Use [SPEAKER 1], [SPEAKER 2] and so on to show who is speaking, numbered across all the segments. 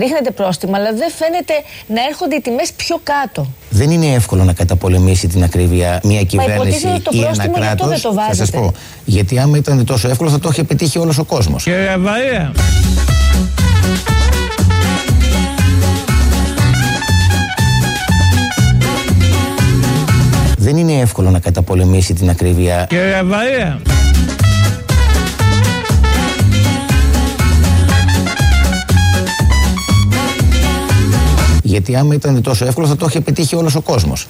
[SPEAKER 1] ρίχνετε πρόστιμα, αλλά δεν φαίνεται να έρχονται οι τιμές πιο κάτω.
[SPEAKER 2] Δεν είναι εύκολο να καταπολεμήσει την ακρίβεια μια κυβέρνηση
[SPEAKER 1] το
[SPEAKER 2] ή ένα κράτος.
[SPEAKER 1] Θα
[SPEAKER 2] σας πω. Γιατί άμα ήταν τόσο εύκολο θα το είχε πετύχει όλος ο κόσμος.
[SPEAKER 3] Κύριε Βαρία.
[SPEAKER 2] Δεν είναι εύκολο να καταπολεμήσει την ακρίβεια.
[SPEAKER 3] Κύριε Βαρία.
[SPEAKER 2] Γιατί άμα ήταν τόσο εύκολο θα το είχε πετύχει όλος ο κόσμος.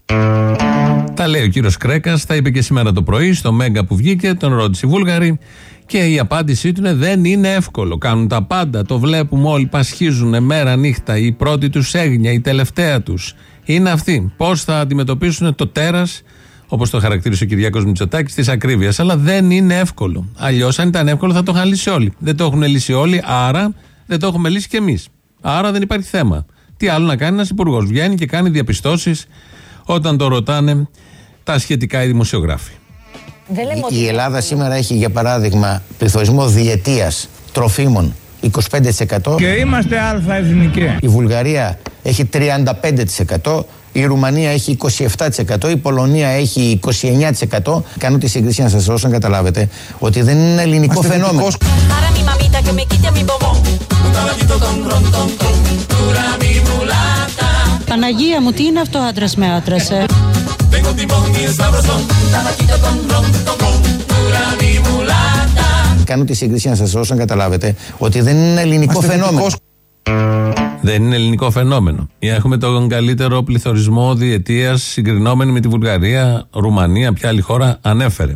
[SPEAKER 4] Τα λέει ο κύριος Κρέκας, τα είπε και σήμερα το πρωί στο Μέγκα που βγήκε, τον ρώτησε η Βούλγαρη. Και η απάντησή του είναι δεν είναι εύκολο. Κάνουν τα πάντα, το βλέπουμε όλοι, πασχίζουν μέρα νύχτα. Η πρώτη τους έγνοια, η τελευταία τους είναι αυτή. Πώς θα αντιμετωπίσουν το τέρας, όπως το χαρακτήρισε ο Κυριάκος Μητσοτάκης, της ακρίβειας. Αλλά δεν είναι εύκολο. Αλλιώς, αν ήταν εύκολο, θα το είχαν λύσει όλοι. Δεν το έχουν λύσει όλοι, άρα δεν το έχουμε λύσει κι εμείς. Άρα δεν υπάρχει θέμα. Τι άλλο να κάνει ένας υπουργός; Βγαίνει και κάνει διαπιστώσεις όταν το ρωτάνε τα σχετικά οι δημοσιογράφοι.
[SPEAKER 2] Η, Ελλάδα σήμερα έχει για παράδειγμα πληθωρισμό διετίας τροφίμων 25%.
[SPEAKER 3] Και είμαστε αλφα-εθνικοί.
[SPEAKER 2] Η Βουλγαρία έχει 35%. Η Ρουμανία έχει 27%, η Πολωνία έχει 29%. Κάνω τη σύγκριση να σας δώσω να καταλάβετε ότι δεν είναι ελληνικό φαινόμενο.
[SPEAKER 1] Παναγία μου, τι είναι αυτό άντρας με άντρασε.
[SPEAKER 2] Κάνω τη σύγκριση να σας δώσω να καταλάβετε ότι δεν είναι ελληνικό φαινόμενο.
[SPEAKER 4] Δεν είναι ελληνικό φαινόμενο. Έχουμε τον καλύτερο πληθωρισμό διετίας συγκρινόμενοι με τη Βουλγαρία, Ρουμανία, ποια άλλη χώρα ανέφερε.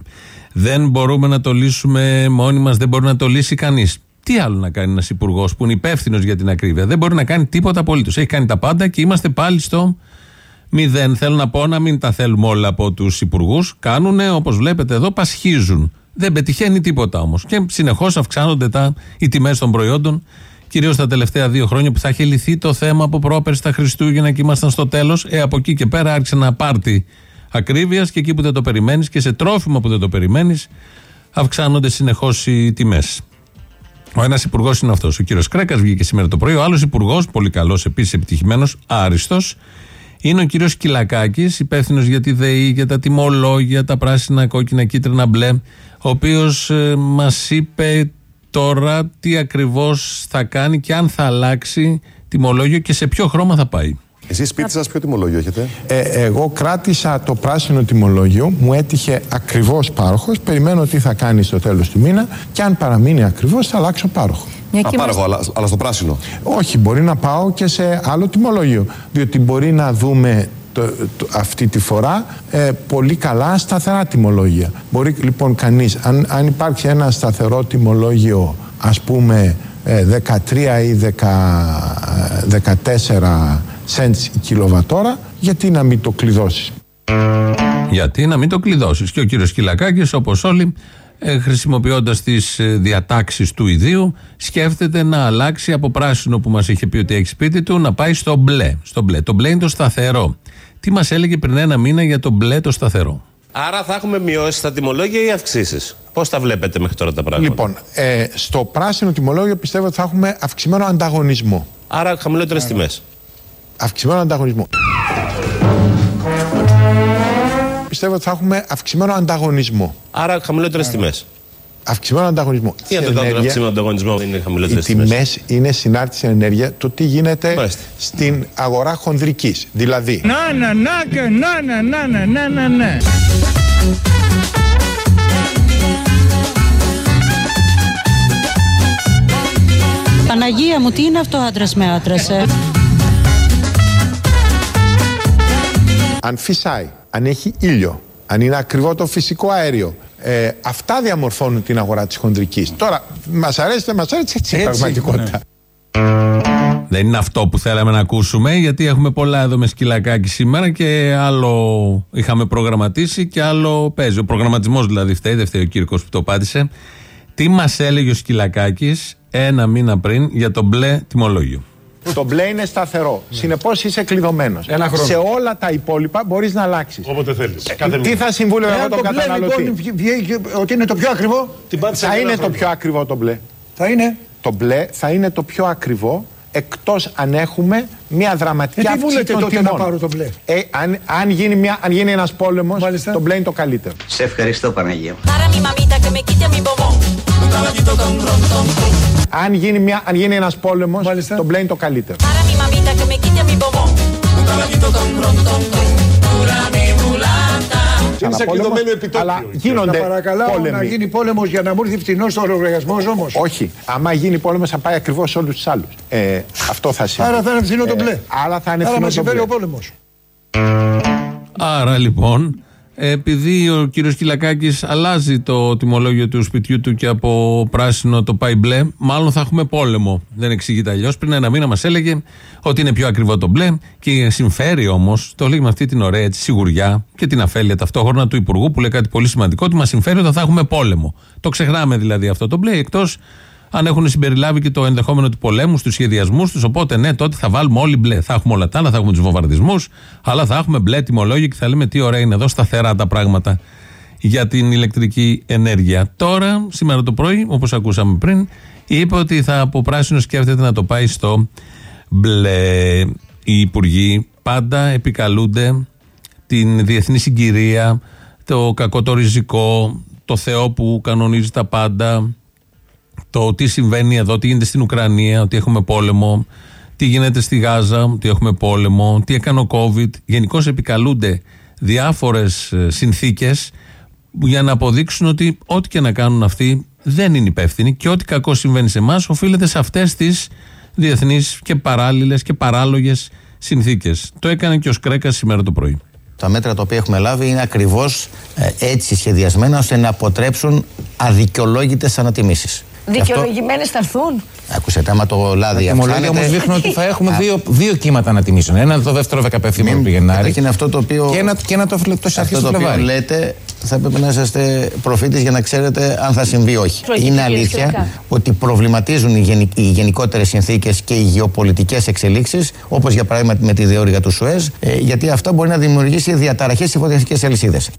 [SPEAKER 4] Δεν μπορούμε να το λύσουμε μόνοι μας, δεν μπορεί να το λύσει κανείς. Τι άλλο να κάνει ένας υπουργός που είναι υπεύθυνος για την ακρίβεια; Δεν μπορεί να κάνει τίποτα απολύτως. Έχει κάνει τα πάντα και είμαστε πάλι στο μηδέν. Θέλω να πω να μην τα θέλουμε όλα από τους υπουργούς. Κάνουν, όπως βλέπετε εδώ, πασχίζουν. Δεν πετυχαίνει τίποτα όμως. Και συνεχώς αυξάνονται τα, οι τιμές των προϊόντων, κυρίως τα τελευταία δύο χρόνια που θα έχει λυθεί το θέμα από πρόπερ στα Χριστούγεννα και ήμασταν στο τέλος. Ε, από εκεί και πέρα άρχισε να πάρτι ακρίβειας και εκεί που δεν το περιμένεις και σε τρόφιμα που δεν το περιμένεις, αυξάνονται συνεχώς οι τιμές. Ο ένας υπουργός είναι αυτός. Ο κύριος Κρέκας βγήκε σήμερα το πρωί. Ο άλλος υπουργός, πολύ καλός, επίσης επιτυχημένος, άριστος, είναι ο κύριος Κυλακάκης, υπεύθυνος για τη ΔΕΗ, για τα τιμολόγια, τα πράσινα, κόκκινα, κίτρινα, μπλε, ο οποίος ε, μας είπε τώρα τι ακριβώς θα κάνει και αν θα αλλάξει τιμολόγιο και σε ποιο χρώμα θα πάει.
[SPEAKER 5] Εσείς σπίτι σας ποιο τιμολόγιο έχετε;
[SPEAKER 6] Ε, εγώ κράτησα το πράσινο τιμολόγιο, μου έτυχε ακριβώς πάροχος, περιμένω τι θα κάνει στο τέλος του μήνα και αν παραμείνει ακριβώς θα αλλάξω πάροχο.
[SPEAKER 5] Α, πάροχο, αλλά, αλλά στο πράσινο.
[SPEAKER 6] Όχι, μπορεί να πάω και σε άλλο τιμολόγιο, διότι μπορεί να δούμε το, αυτή τη φορά ε, πολύ καλά σταθερά τιμολόγια. Μπορεί λοιπόν κανείς, αν, αν υπάρχει ένα σταθερό τιμολόγιο ας πούμε 13 ε, ή 14 cents η κιλοβατόρα, γιατί να μην το κλειδώσεις;
[SPEAKER 4] Γιατί να μην το κλειδώσεις; Και ο κύριος Κυλακάκης, όπως όλοι, ε, χρησιμοποιώντας τις ε, διατάξεις του ιδίου, σκέφτεται να αλλάξει από πράσινο που μας είχε πει ότι έχει σπίτι του να πάει στο μπλε. Στο μπλε. Το μπλε είναι το σταθερό. Τι μας έλεγε πριν ένα μήνα για το μπλε το σταθερό;
[SPEAKER 7] Άρα θα έχουμε μειώσεις τα τιμολόγια ή αυξήσεις; Πώς τα βλέπετε μέχρι τώρα τα πράγματα;
[SPEAKER 6] Λοιπόν, ε, στο πράσινο τιμολόγιο πιστεύω ότι θα έχουμε αυξημένο ανταγωνισμό.
[SPEAKER 7] Άρα χαμηλότερες τιμές
[SPEAKER 6] αυξημένο ανταγωνισμό. Πιστεύω ότι θα έχουμε αυξημένο ανταγωνισμό.
[SPEAKER 7] Άρα χαμηλότερες τιμές.
[SPEAKER 6] Αυξημένο ανταγωνισμό.
[SPEAKER 7] Τι να το κάνουμε αυξημένο ανταγωνισμό, είναι χαμηλότερε τιμέ.
[SPEAKER 6] Οι τιμές είναι συνάρτηση στην ενέργεια το τι γίνεται Μάλιστα. στην αγορά χονδρικής. Δηλαδή.
[SPEAKER 3] Να, να, να και να, να, να, να, να, να, να.
[SPEAKER 1] Παναγία μου, τι είναι αυτό άντρας με άντρασε.
[SPEAKER 6] αν φυσάει, αν έχει ήλιο, αν είναι ακριβό το φυσικό αέριο. Ε, αυτά διαμορφώνουν την αγορά της χοντρικής. Τώρα, μας αρέσει, δεν μας αρέσει, έτσι, είναι πραγματικότητα.
[SPEAKER 4] Ναι. Δεν είναι αυτό που θέλαμε να ακούσουμε, γιατί έχουμε πολλά εδώ με σκυλακάκι σήμερα και άλλο είχαμε προγραμματίσει και άλλο παίζει. Ο προγραμματισμός δηλαδή φταίει, δεν φταίει ο Κύρκος που το πάτησε. Τι μας έλεγε ο Σκυλακάκης ένα μήνα πριν για το μπλε τιμολόγιο;
[SPEAKER 6] Το μπλε είναι σταθερό. Συνεπώς είσαι κλειδωμένος.
[SPEAKER 8] Ένα χρόνο.
[SPEAKER 6] Σε όλα τα υπόλοιπα μπορείς να αλλάξεις.
[SPEAKER 9] Όποτε θέλεις.
[SPEAKER 6] Τι θα συμβούλευε εγώ
[SPEAKER 8] Εάν
[SPEAKER 6] τον
[SPEAKER 8] το μπλε
[SPEAKER 6] καταναλωτή;
[SPEAKER 8] λοιπόν βγει- βγει- ότι είναι το πιο ακριβό,
[SPEAKER 9] Την πάτησε
[SPEAKER 6] Θα
[SPEAKER 9] για
[SPEAKER 6] είναι
[SPEAKER 9] ένα
[SPEAKER 6] το
[SPEAKER 9] χρόνο.
[SPEAKER 6] πιο ακριβό το μπλε.
[SPEAKER 8] θα είναι.
[SPEAKER 6] Το μπλε θα είναι το πιο ακριβό εκτός αν έχουμε μια δραματική
[SPEAKER 8] Ε, τι
[SPEAKER 6] αύξηση
[SPEAKER 8] βούλετε
[SPEAKER 6] των
[SPEAKER 8] τότε
[SPEAKER 6] τιμών.
[SPEAKER 8] να πάρω το μπλε;
[SPEAKER 6] Ε, αν, αν γίνει, μια, αν γίνει ένας πόλεμος,
[SPEAKER 8] Μάλιστα.
[SPEAKER 6] το μπλε είναι το καλύτερο.
[SPEAKER 10] Σε ευχαριστώ Παναγία.
[SPEAKER 11] Para mi mamita que me quite mi bombón.
[SPEAKER 6] Αν γίνει, μια, αν γίνει ένας πόλεμος,
[SPEAKER 8] Μάλιστα.
[SPEAKER 6] το μπλε είναι το καλύτερο. Ξαναπόλεμος,
[SPEAKER 9] κλειδωμένο επιτόπιο.
[SPEAKER 6] Αλλά
[SPEAKER 9] Και
[SPEAKER 8] Να
[SPEAKER 6] γίνονται
[SPEAKER 8] παρακαλάω
[SPEAKER 6] πόλεμοι.
[SPEAKER 8] να γίνει πόλεμος για να μου έρθει φτηνό ο λογαριασμός όμως.
[SPEAKER 6] Όχι. Άμα γίνει πόλεμος θα πάει ακριβώς σε όλους τους άλλους. Ε, αυτό θα συμβεί.
[SPEAKER 8] Άρα θα είναι φθηνό το μπλε.
[SPEAKER 6] Ε, άρα θα είναι
[SPEAKER 8] Άρα
[SPEAKER 6] φθηνό
[SPEAKER 8] μας
[SPEAKER 6] το
[SPEAKER 8] συμφέρει
[SPEAKER 6] μπλε.
[SPEAKER 8] ο πόλεμος.
[SPEAKER 4] Άρα λοιπόν, επειδή ο κύριος Κυλακάκης αλλάζει το τιμολόγιο του σπιτιού του και από πράσινο το πάει μπλε, μάλλον θα έχουμε πόλεμο. Δεν εξηγείται αλλιώς. Πριν ένα μήνα μας έλεγε ότι είναι πιο ακριβό το μπλε και συμφέρει όμως, το λέει με αυτή την ωραία έτσι, σιγουριά και την αφέλεια ταυτόχρονα του Υπουργού που λέει κάτι πολύ σημαντικό, ότι μας συμφέρει ότι θα έχουμε πόλεμο. Το ξεχνάμε δηλαδή αυτό το μπλε, εκτός αν έχουν συμπεριλάβει και το ενδεχόμενο του πολέμου στους σχεδιασμούς τους. Οπότε, ναι, τότε θα βάλουμε όλοι μπλε. Θα έχουμε όλα τα άλλα, θα έχουμε τους βομβαρδισμούς, αλλά θα έχουμε μπλε τιμολόγιο και θα λέμε τι ωραία είναι εδώ, σταθερά τα πράγματα για την ηλεκτρική ενέργεια. Τώρα, σήμερα το πρωί, όπως ακούσαμε πριν, είπε ότι θα από πράσινο σκέφτεται να το πάει στο μπλε. Οι υπουργοί πάντα επικαλούνται την διεθνή συγκυρία, το κακό το ριζικό, το Θεό που κανονίζει τα πάντα, το τι συμβαίνει εδώ, τι γίνεται στην Ουκρανία, ότι έχουμε πόλεμο, τι γίνεται στη Γάζα, ότι έχουμε πόλεμο, τι έκανε ο COVID. Γενικώ επικαλούνται διάφορες συνθήκες για να αποδείξουν ότι ό,τι και να κάνουν αυτοί δεν είναι υπεύθυνοι και ό,τι κακό συμβαίνει σε εμάς οφείλεται σε αυτές τις διεθνείς και παράλληλες και παράλογες συνθήκες. Το έκανε και ο Σκρέκας σήμερα το πρωί.
[SPEAKER 2] Τα μέτρα τα οποία έχουμε λάβει είναι ακριβώς έτσι σχεδιασμένα ώστε να αποτρέψουν αδικαιολόγητες ανατιμήσεις.
[SPEAKER 1] Δικαιολογημένες θα έρθουν.
[SPEAKER 2] Άκουσε, άμα το λάδι
[SPEAKER 12] τιμολόγια όμως
[SPEAKER 2] αυξάνεται.
[SPEAKER 12] δείχνουν ότι θα έχουμε δύο, δύο κύματα ανατιμήσεων. Ένα το δεύτερο δεκαπευθύμενο του Γενάρη.
[SPEAKER 2] Καταρχήν είναι αυτό το οποίο.
[SPEAKER 12] Και ένα, και ένα το, το αρχές
[SPEAKER 2] αυτό
[SPEAKER 12] του
[SPEAKER 2] το οποίο
[SPEAKER 12] Φλεβάρι.
[SPEAKER 2] λέτε θα πρέπει να είσαστε προφήτης για να ξέρετε αν θα συμβεί ή όχι.
[SPEAKER 1] Προγητική
[SPEAKER 2] είναι αλήθεια
[SPEAKER 1] σχετικά.
[SPEAKER 2] ότι προβληματίζουν οι, γενι, οι γενικότερες συνθήκες και οι γεωπολιτικές εξελίξεις όπως για παράδειγμα με τη διόρυγα του Σουέζ ε, γιατί αυτό μπορεί να δημιουργήσει διαταραχές στις εφοδιαστικές αλυσίδες.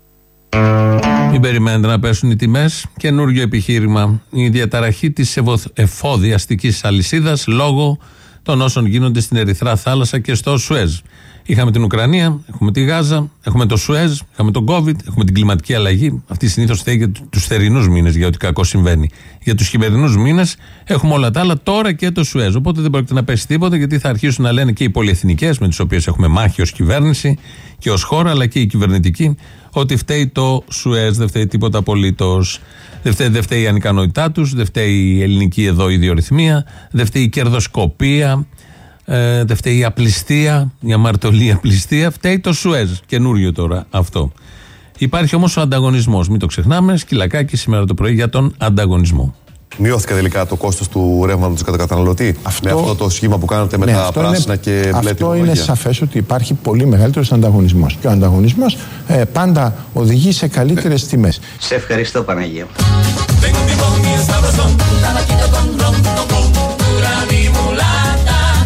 [SPEAKER 4] Μην περιμένετε να πέσουν οι τιμές. Καινούριο επιχείρημα. Η διαταραχή της εφοδιαστικής αλυσίδας λόγω των όσων γίνονται στην Ερυθρά Θάλασσα και στο Σουέζ. Είχαμε την Ουκρανία, έχουμε τη Γάζα, έχουμε το Σουέζ, είχαμε τον COVID, έχουμε την κλιματική αλλαγή. Αυτή συνήθως φταίει για τους θερινούς μήνες, για ό,τι κακό συμβαίνει. Για τους χειμερινούς μήνες έχουμε όλα τα άλλα, τώρα και το Σουέζ. Οπότε δεν πρόκειται να πέσει τίποτα, γιατί θα αρχίσουν να λένε και οι πολυεθνικές, με τις οποίες έχουμε μάχη ως κυβέρνηση και ως χώρα, αλλά και οι κυβερνητικοί, ότι φταίει το Σουέζ, δεν φταίει τίποτα απολύτως. Δεν φταίει, δεν φταίει η ανικανότητά τους, δεν φταίει η ελληνική εδώ ιδιορυθμία, δεν φταίει η κερδοσκοπία, ε, δεν φταίει η απληστία, η αμαρτωλή απληστία, φταίει το Σουέζ. Καινούριο τώρα αυτό. Υπάρχει όμως ο ανταγωνισμός. Μην το ξεχνάμε. Σκυλακάκι σήμερα το πρωί για τον ανταγωνισμό.
[SPEAKER 5] Μειώθηκε τελικά το κόστος του ρεύματος κατά καταναλωτή.
[SPEAKER 6] Αυτό-
[SPEAKER 5] Με αυτό το σχήμα που κάνατε με
[SPEAKER 6] Ναι,
[SPEAKER 5] τα
[SPEAKER 6] αυτό
[SPEAKER 5] πράσινα
[SPEAKER 6] είναι,
[SPEAKER 5] και μπλε
[SPEAKER 6] Αυτό είναι
[SPEAKER 5] τιμολόγια.
[SPEAKER 6] σαφές ότι υπάρχει πολύ μεγαλύτερος ανταγωνισμός. Και ο ανταγωνισμός ε, πάντα οδηγεί σε καλύτερες τιμές.
[SPEAKER 10] Σε ευχαριστώ Παναγία.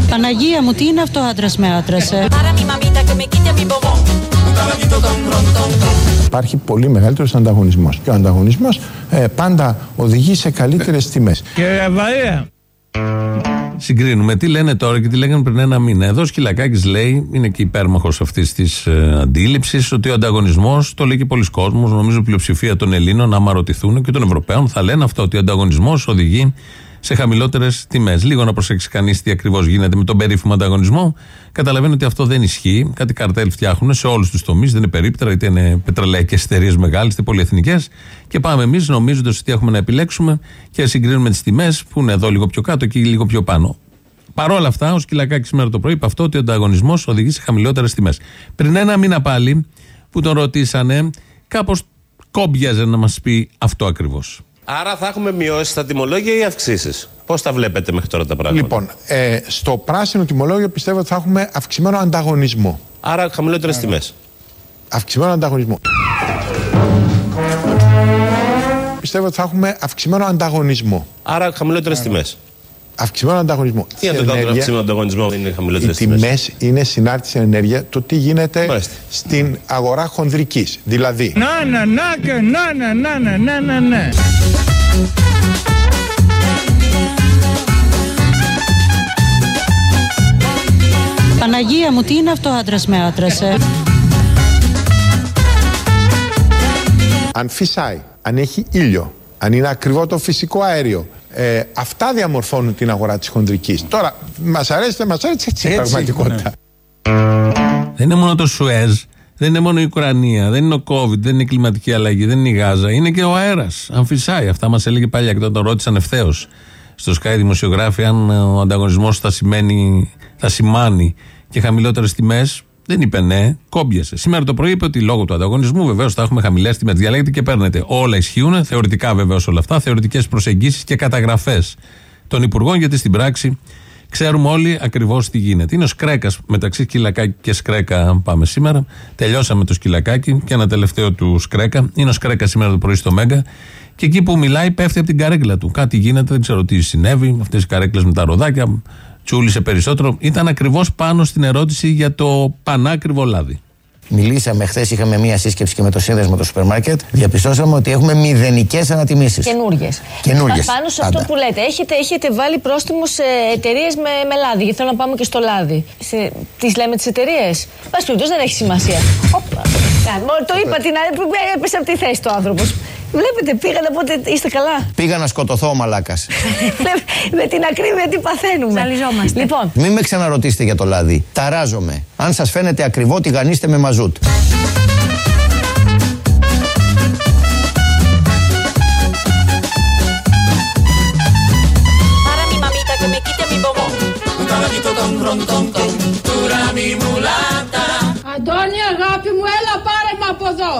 [SPEAKER 11] Παναγία μου, τι είναι αυτό άντρας με άντρας, ε; Para mi mamita que me quite mi bombón.
[SPEAKER 6] Υπάρχει πολύ μεγαλύτερος ανταγωνισμός. Και ο ανταγωνισμός ε, πάντα οδηγεί σε καλύτερες τιμές.
[SPEAKER 3] Κύριε Βαρία,
[SPEAKER 4] Συγκρίνουμε τι λένε τώρα και τι λέγανε πριν ένα μήνα. Εδώ ο Σκυλακάκης λέει, είναι και υπέρμαχος αυτής της ε, αντίληψης, ότι ο ανταγωνισμός, το λέει και πολλοί κόσμος, νομίζω η πλειοψηφία των Ελλήνων, άμα ρωτηθούν και των Ευρωπαίων, θα λένε αυτό, ότι ο ανταγωνισμός οδηγεί σε χαμηλότερες τιμές. Λίγο να προσέξει κανείς τι ακριβώς γίνεται με τον περίφημο ανταγωνισμό. Καταλαβαίνει ότι αυτό δεν ισχύει. Κάτι καρτέλ φτιάχνουν σε όλους τους τομείς. Δεν είναι περίπτερα, είτε είναι πετρελαϊκές εταιρείες μεγάλες, είτε πολυεθνικές. Και πάμε εμείς νομίζοντας ότι έχουμε να επιλέξουμε και συγκρίνουμε τις τιμές που είναι εδώ λίγο πιο κάτω και λίγο πιο πάνω. Παρ' όλα αυτά, ο Σκυλακάκη σήμερα το πρωί είπε αυτό ότι ο ανταγωνισμός οδηγεί σε χαμηλότερες τιμές. Πριν ένα μήνα πάλι που τον ρωτήσανε, κάπως κόμπιαζε να μας πει αυτό ακριβώς.
[SPEAKER 7] Άρα θα έχουμε μειώσεις τα τιμολόγια ή αυξήσεις; Πώς τα βλέπετε μέχρι τώρα τα πράγματα;
[SPEAKER 6] Λοιπόν, ε, στο πράσινο τιμολόγιο πιστεύω ότι θα έχουμε αυξημένο ανταγωνισμό.
[SPEAKER 7] Άρα χαμηλότερες τιμές.
[SPEAKER 6] Αυξημένο ανταγωνισμό. Πιστεύω ότι θα έχουμε αυξημένο ανταγωνισμό.
[SPEAKER 7] Άρα χαμηλότερες τιμές.
[SPEAKER 6] Αυξημένο ανταγωνισμό.
[SPEAKER 7] Τι αν τον
[SPEAKER 6] Ενέργεια,
[SPEAKER 7] κάνουν αυξημένο ανταγωνισμό είναι
[SPEAKER 6] Οι
[SPEAKER 7] χαμηλότερε
[SPEAKER 6] τιμές είναι συνάρτηση ενέργεια το τι γίνεται
[SPEAKER 7] Μάλιστα.
[SPEAKER 6] στην αγορά χονδρικής. Δηλαδή,
[SPEAKER 3] Να, να, να και να, να, να, να, να, να, ναι.
[SPEAKER 11] Παναγία μου, τι είναι αυτό άντρας με άντρας, ε;
[SPEAKER 6] αν φυσάει, αν έχει ήλιο, αν είναι ακριβό το φυσικό αέριο. Ε, αυτά διαμορφώνουν την αγορά της χονδρικής. Τώρα, μας αρέσει, δεν μας αρέσει, έτσι είναι η πραγματικότητα.
[SPEAKER 4] Δεν είναι μόνο το Σουέζ, δεν είναι μόνο η Ουκρανία, δεν είναι ο COVID, δεν είναι η κλιματική αλλαγή, δεν είναι η Γάζα, είναι και ο αέρας. Αν φυσάει. Αυτά μας έλεγε παλιά και όταν τον ρώτησαν ευθέως στο Sky δημοσιογράφοι αν ο ανταγωνισμός θα, σημαίνει, θα σημάνει και χαμηλότερες τιμές. Δεν είπε ναι, κόμπιασε. Σήμερα το πρωί είπε ότι λόγω του ανταγωνισμού βεβαίως θα έχουμε χαμηλές τιμές. Διαλέγετε και παίρνετε. Όλα ισχύουν, θεωρητικά βεβαίως όλα αυτά, θεωρητικές προσεγγίσεις και καταγραφές των υπουργών, γιατί στην πράξη ξέρουμε όλοι ακριβώς τι γίνεται. Είναι ο Σκρέκας, μεταξύ Σκυλακάκη και Σκρέκα πάμε σήμερα. Τελειώσαμε το Σκυλακάκι και ένα τελευταίο του Σκρέκα. Είναι ο Σκρέκα σήμερα το πρωί στο Μέγκα. Και εκεί που μιλάει, πέφτει από την καρέκλα του. Κάτι γίνεται, δεν ξέρω τι συνέβη. Αυτές οι καρέκλες με τα ροδάκια, τσούλησε περισσότερο. Ήταν ακριβώς πάνω στην ερώτηση για το πανάκριβο λάδι.
[SPEAKER 2] Μιλήσαμε χθες, είχαμε μία σύσκεψη και με το σύνδεσμο του σούπερ μάρκετ. Διαπιστώσαμε ότι έχουμε μηδενικές ανατιμήσεις.
[SPEAKER 1] Καινούριε.
[SPEAKER 2] Καινούριες.
[SPEAKER 1] Πάνω σε αυτό
[SPEAKER 2] Άντα.
[SPEAKER 1] που λέτε, έχετε, έχετε βάλει πρόστιμο σε εταιρείες με, με λάδι. Γιατί θέλω να πάμε και στο λάδι. Τις λέμε τις εταιρείες. Πας περιπτώσει δεν έχει σημασία. Όπα. Α, μόνο Το είπα, την, α- έπεσε από τη θέση του άνθρωπος. Βλέπετε, πήγαν οπότε είστε καλά.
[SPEAKER 2] Πήγα να σκοτωθώ ο μαλάκας.
[SPEAKER 1] με την ακρίβεια τι παθαίνουμε.
[SPEAKER 11] Ζαλιζόμαστε.
[SPEAKER 1] Λοιπόν,
[SPEAKER 2] Μην με ξαναρωτήσετε για το λάδι. Ταράζομαι. Αν σας φαίνεται ακριβό, τηγανίστε με μαζούτ.
[SPEAKER 11] Para mi mamita que me quite mi bombón.
[SPEAKER 9] Αντώνη αγάπη μου έλα πάρε με από εδώ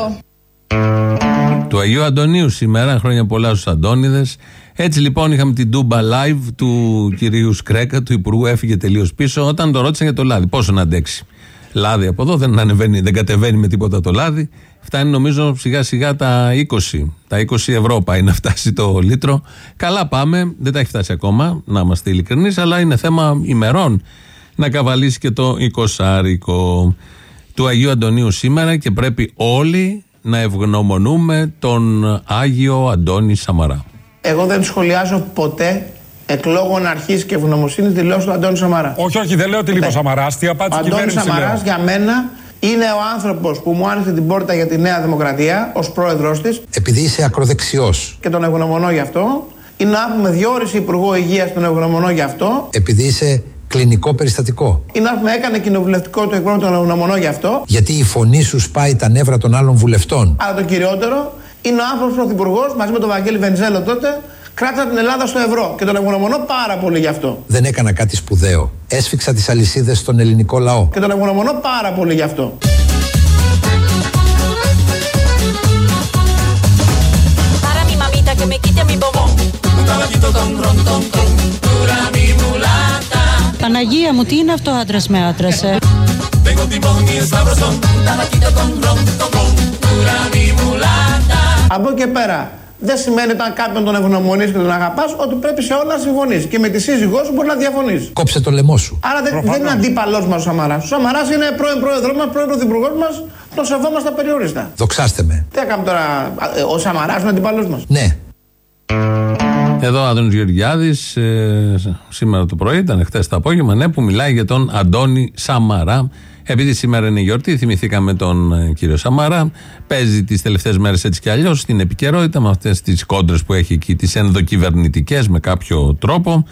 [SPEAKER 4] του Αγίου Αντωνίου σήμερα. Χρόνια πολλά στους Αντώνιδες. Έτσι λοιπόν είχαμε την Ντούμπα Live του κυρίου Σκρέκα, του Υπουργού, έφυγε τελείως πίσω όταν το ρώτησαν για το λάδι. Πόσο να αντέξει. Λάδι από εδώ δεν, ανεβαίνει, δεν κατεβαίνει με τίποτα το λάδι. Φτάνει νομίζω σιγά σιγά τα 20. Τα 20 ευρώ πάει να φτάσει το λίτρο. Καλά πάμε, δεν τα έχει φτάσει ακόμα, να είμαστε ειλικρινείς, αλλά είναι θέμα ημερών να καβαλήσει και το 20 του Αγίου Αντωνίου σήμερα και πρέπει όλοι να ευγνωμονούμε τον Άγιο Αντώνη Σαμαρά.
[SPEAKER 13] Εγώ δεν σχολιάζω ποτέ εκ λόγων αρχής και ευγνωμοσύνης δηλώσεις του Αντώνη Σαμαρά.
[SPEAKER 14] Όχι, όχι, δεν λέω ότι λείπει ο Σαμαρά. Τι
[SPEAKER 13] Ο
[SPEAKER 14] απάντηση
[SPEAKER 13] Αντώνης
[SPEAKER 14] κυβέρνηση
[SPEAKER 13] Σαμαράς
[SPEAKER 14] λέω.
[SPEAKER 13] για μένα είναι ο άνθρωπος που μου άνοιξε την πόρτα για τη Νέα Δημοκρατία ως πρόεδρό της
[SPEAKER 15] Επειδή είσαι ακροδεξιός.
[SPEAKER 13] και τον ευγνωμονώ γι' αυτό. Είναι να έχουμε διόριση Υπουργό Υγείας τον ευγνωμονώ γι' αυτό.
[SPEAKER 15] Επειδή είσαι κλινικό περιστατικό.
[SPEAKER 13] Είναι να έχουμε έκανε κοινοβουλευτικό το εκπρόσωπο τον ευγνωμονώ γι' αυτό.
[SPEAKER 15] Γιατί η φωνή σου σπάει τα νεύρα των άλλων βουλευτών.
[SPEAKER 13] Αλλά το κυριότερο είναι ο άνθρωπος πρωθυπουργός μαζί με τον Βαγγέλη Βενιζέλο τότε κράτησε την Ελλάδα στο ευρώ και τον ευγνωμονώ πάρα πολύ γι' αυτό.
[SPEAKER 15] Δεν έκανα κάτι σπουδαίο. Έσφιξα τις αλυσίδες στον ελληνικό λαό.
[SPEAKER 13] Και τον ευγνωμονώ πάρα πολύ γι' αυτό.
[SPEAKER 11] Para mi mamita que me quite mi bombón. Παναγία μου, τι είναι αυτό άντρας με άντρας, ε;
[SPEAKER 13] Από εκεί και πέρα, δεν σημαίνει όταν κάποιον τον ευγνωμονείς και τον αγαπάς ότι πρέπει σε όλα να συμφωνείς. Και με τη σύζυγός σου μπορεί να διαφωνείς.
[SPEAKER 15] Κόψε το λαιμό σου.
[SPEAKER 13] Άρα δεν, δεν είναι αντίπαλός μας ο Σαμαράς. Ο Σαμαράς είναι πρώην πρόεδρός μας, πρώην πρωθυπουργός μας. Τον σεβόμαστε απεριόριστα.
[SPEAKER 15] Δοξάστε με.
[SPEAKER 13] Τι έκαμε τώρα, α, ε, ο Σαμαράς είναι αντίπαλός μας;
[SPEAKER 15] Ναι.
[SPEAKER 4] Εδώ ο Άδωνης Γεωργιάδης ε, σήμερα το πρωί, ήταν χτες το απόγευμα, ναι, που μιλάει για τον Αντώνη Σαμαρά. Επειδή σήμερα είναι γιορτή, θυμηθήκαμε τον ε, κύριο Σαμαρά. Παίζει τις τελευταίες μέρες έτσι κι αλλιώς στην επικαιρότητα με αυτές τις κόντρες που έχει εκεί, τις ενδοκυβερνητικές με κάποιο τρόπο.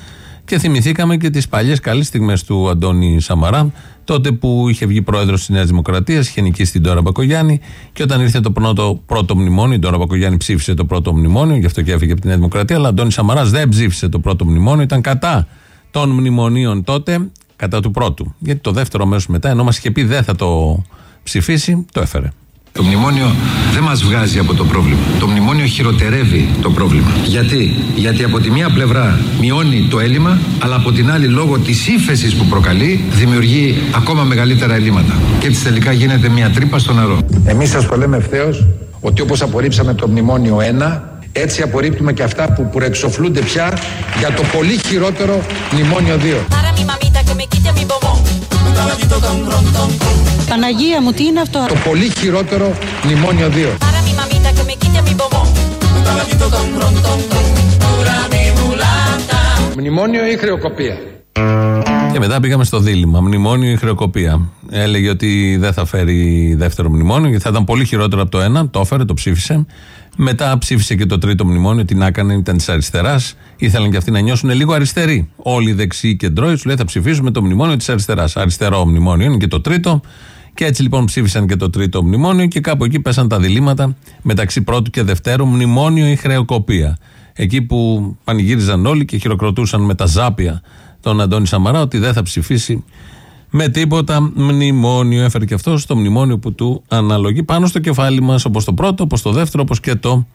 [SPEAKER 4] Και θυμηθήκαμε και τις παλιές καλές στιγμές του Αντώνη Σαμαρά, τότε που είχε βγει πρόεδρος της Νέας Δημοκρατίας, είχε νικήσει την Τώρα Μπακογιάννη, και όταν ήρθε το πρώτο, πρώτο μνημόνιο, η Τώρα Μπακογιάννη ψήφισε το πρώτο μνημόνιο, γι' αυτό και έφυγε από τη Νέα Δημοκρατία, αλλά ο Αντώνης Σαμαράς δεν ψήφισε το πρώτο μνημόνιο, ήταν κατά των μνημονίων τότε, κατά του πρώτου. Γιατί το δεύτερο μέρος μετά, ενώ μας είχε πει δεν θα το ψηφίσει, το έφερε.
[SPEAKER 16] Το μνημόνιο δεν μας βγάζει από το πρόβλημα. Το μνημόνιο χειροτερεύει το πρόβλημα. Γιατί; Γιατί από τη μία πλευρά μειώνει το έλλειμμα, αλλά από την άλλη λόγω της ύφεσης που προκαλεί δημιουργεί ακόμα μεγαλύτερα ελλείμματα. Και έτσι τελικά γίνεται μια τρύπα στο νερό.
[SPEAKER 15] Εμείς σας το λέμε ευθέως ότι όπως απορρίψαμε το μνημόνιο 1, Έτσι απορρίπτουμε και αυτά που προεξοφλούνται πια για το πολύ χειρότερο μνημόνιο 2.
[SPEAKER 11] Παναγία μου, τι είναι αυτό;
[SPEAKER 15] Το πολύ χειρότερο μνημόνιο 2. Μνημόνιο ή χρεοκοπία;
[SPEAKER 4] Και μετά πήγαμε στο δίλημα. Μνημόνιο ή χρεοκοπία. Έλεγε ότι δεν θα φέρει δεύτερο μνημόνιο γιατί θα ήταν πολύ χειρότερο από το ένα. Το έφερε, το ψήφισε. Μετά ψήφισε και το τρίτο μνημόνιο. Τι να έκανε, ήταν της αριστεράς. Ήθελαν και αυτοί να νιώσουν λίγο αριστεροί. Όλοι οι δεξιοί και ντρόοι σου λέει θα ψηφίσουμε το μνημόνιο της αριστεράς. Αριστερό μνημόνιο είναι και το τρίτο. Και έτσι λοιπόν ψήφισαν και το τρίτο μνημόνιο και κάπου εκεί πέσαν τα διλήμματα μεταξύ πρώτου και δευτέρου μνημόνιο ή χρεοκοπία. Εκεί που πανηγύριζαν όλοι και χειροκροτούσαν με τα ζάπια τον Αντώνη Σαμαρά ότι δεν θα ψηφίσει με τίποτα μνημόνιο. Έφερε και αυτός στο μνημόνιο που του αναλογεί πάνω στο κεφάλι μας, όπως το πρώτο, όπως το δεύτερο, όπως και το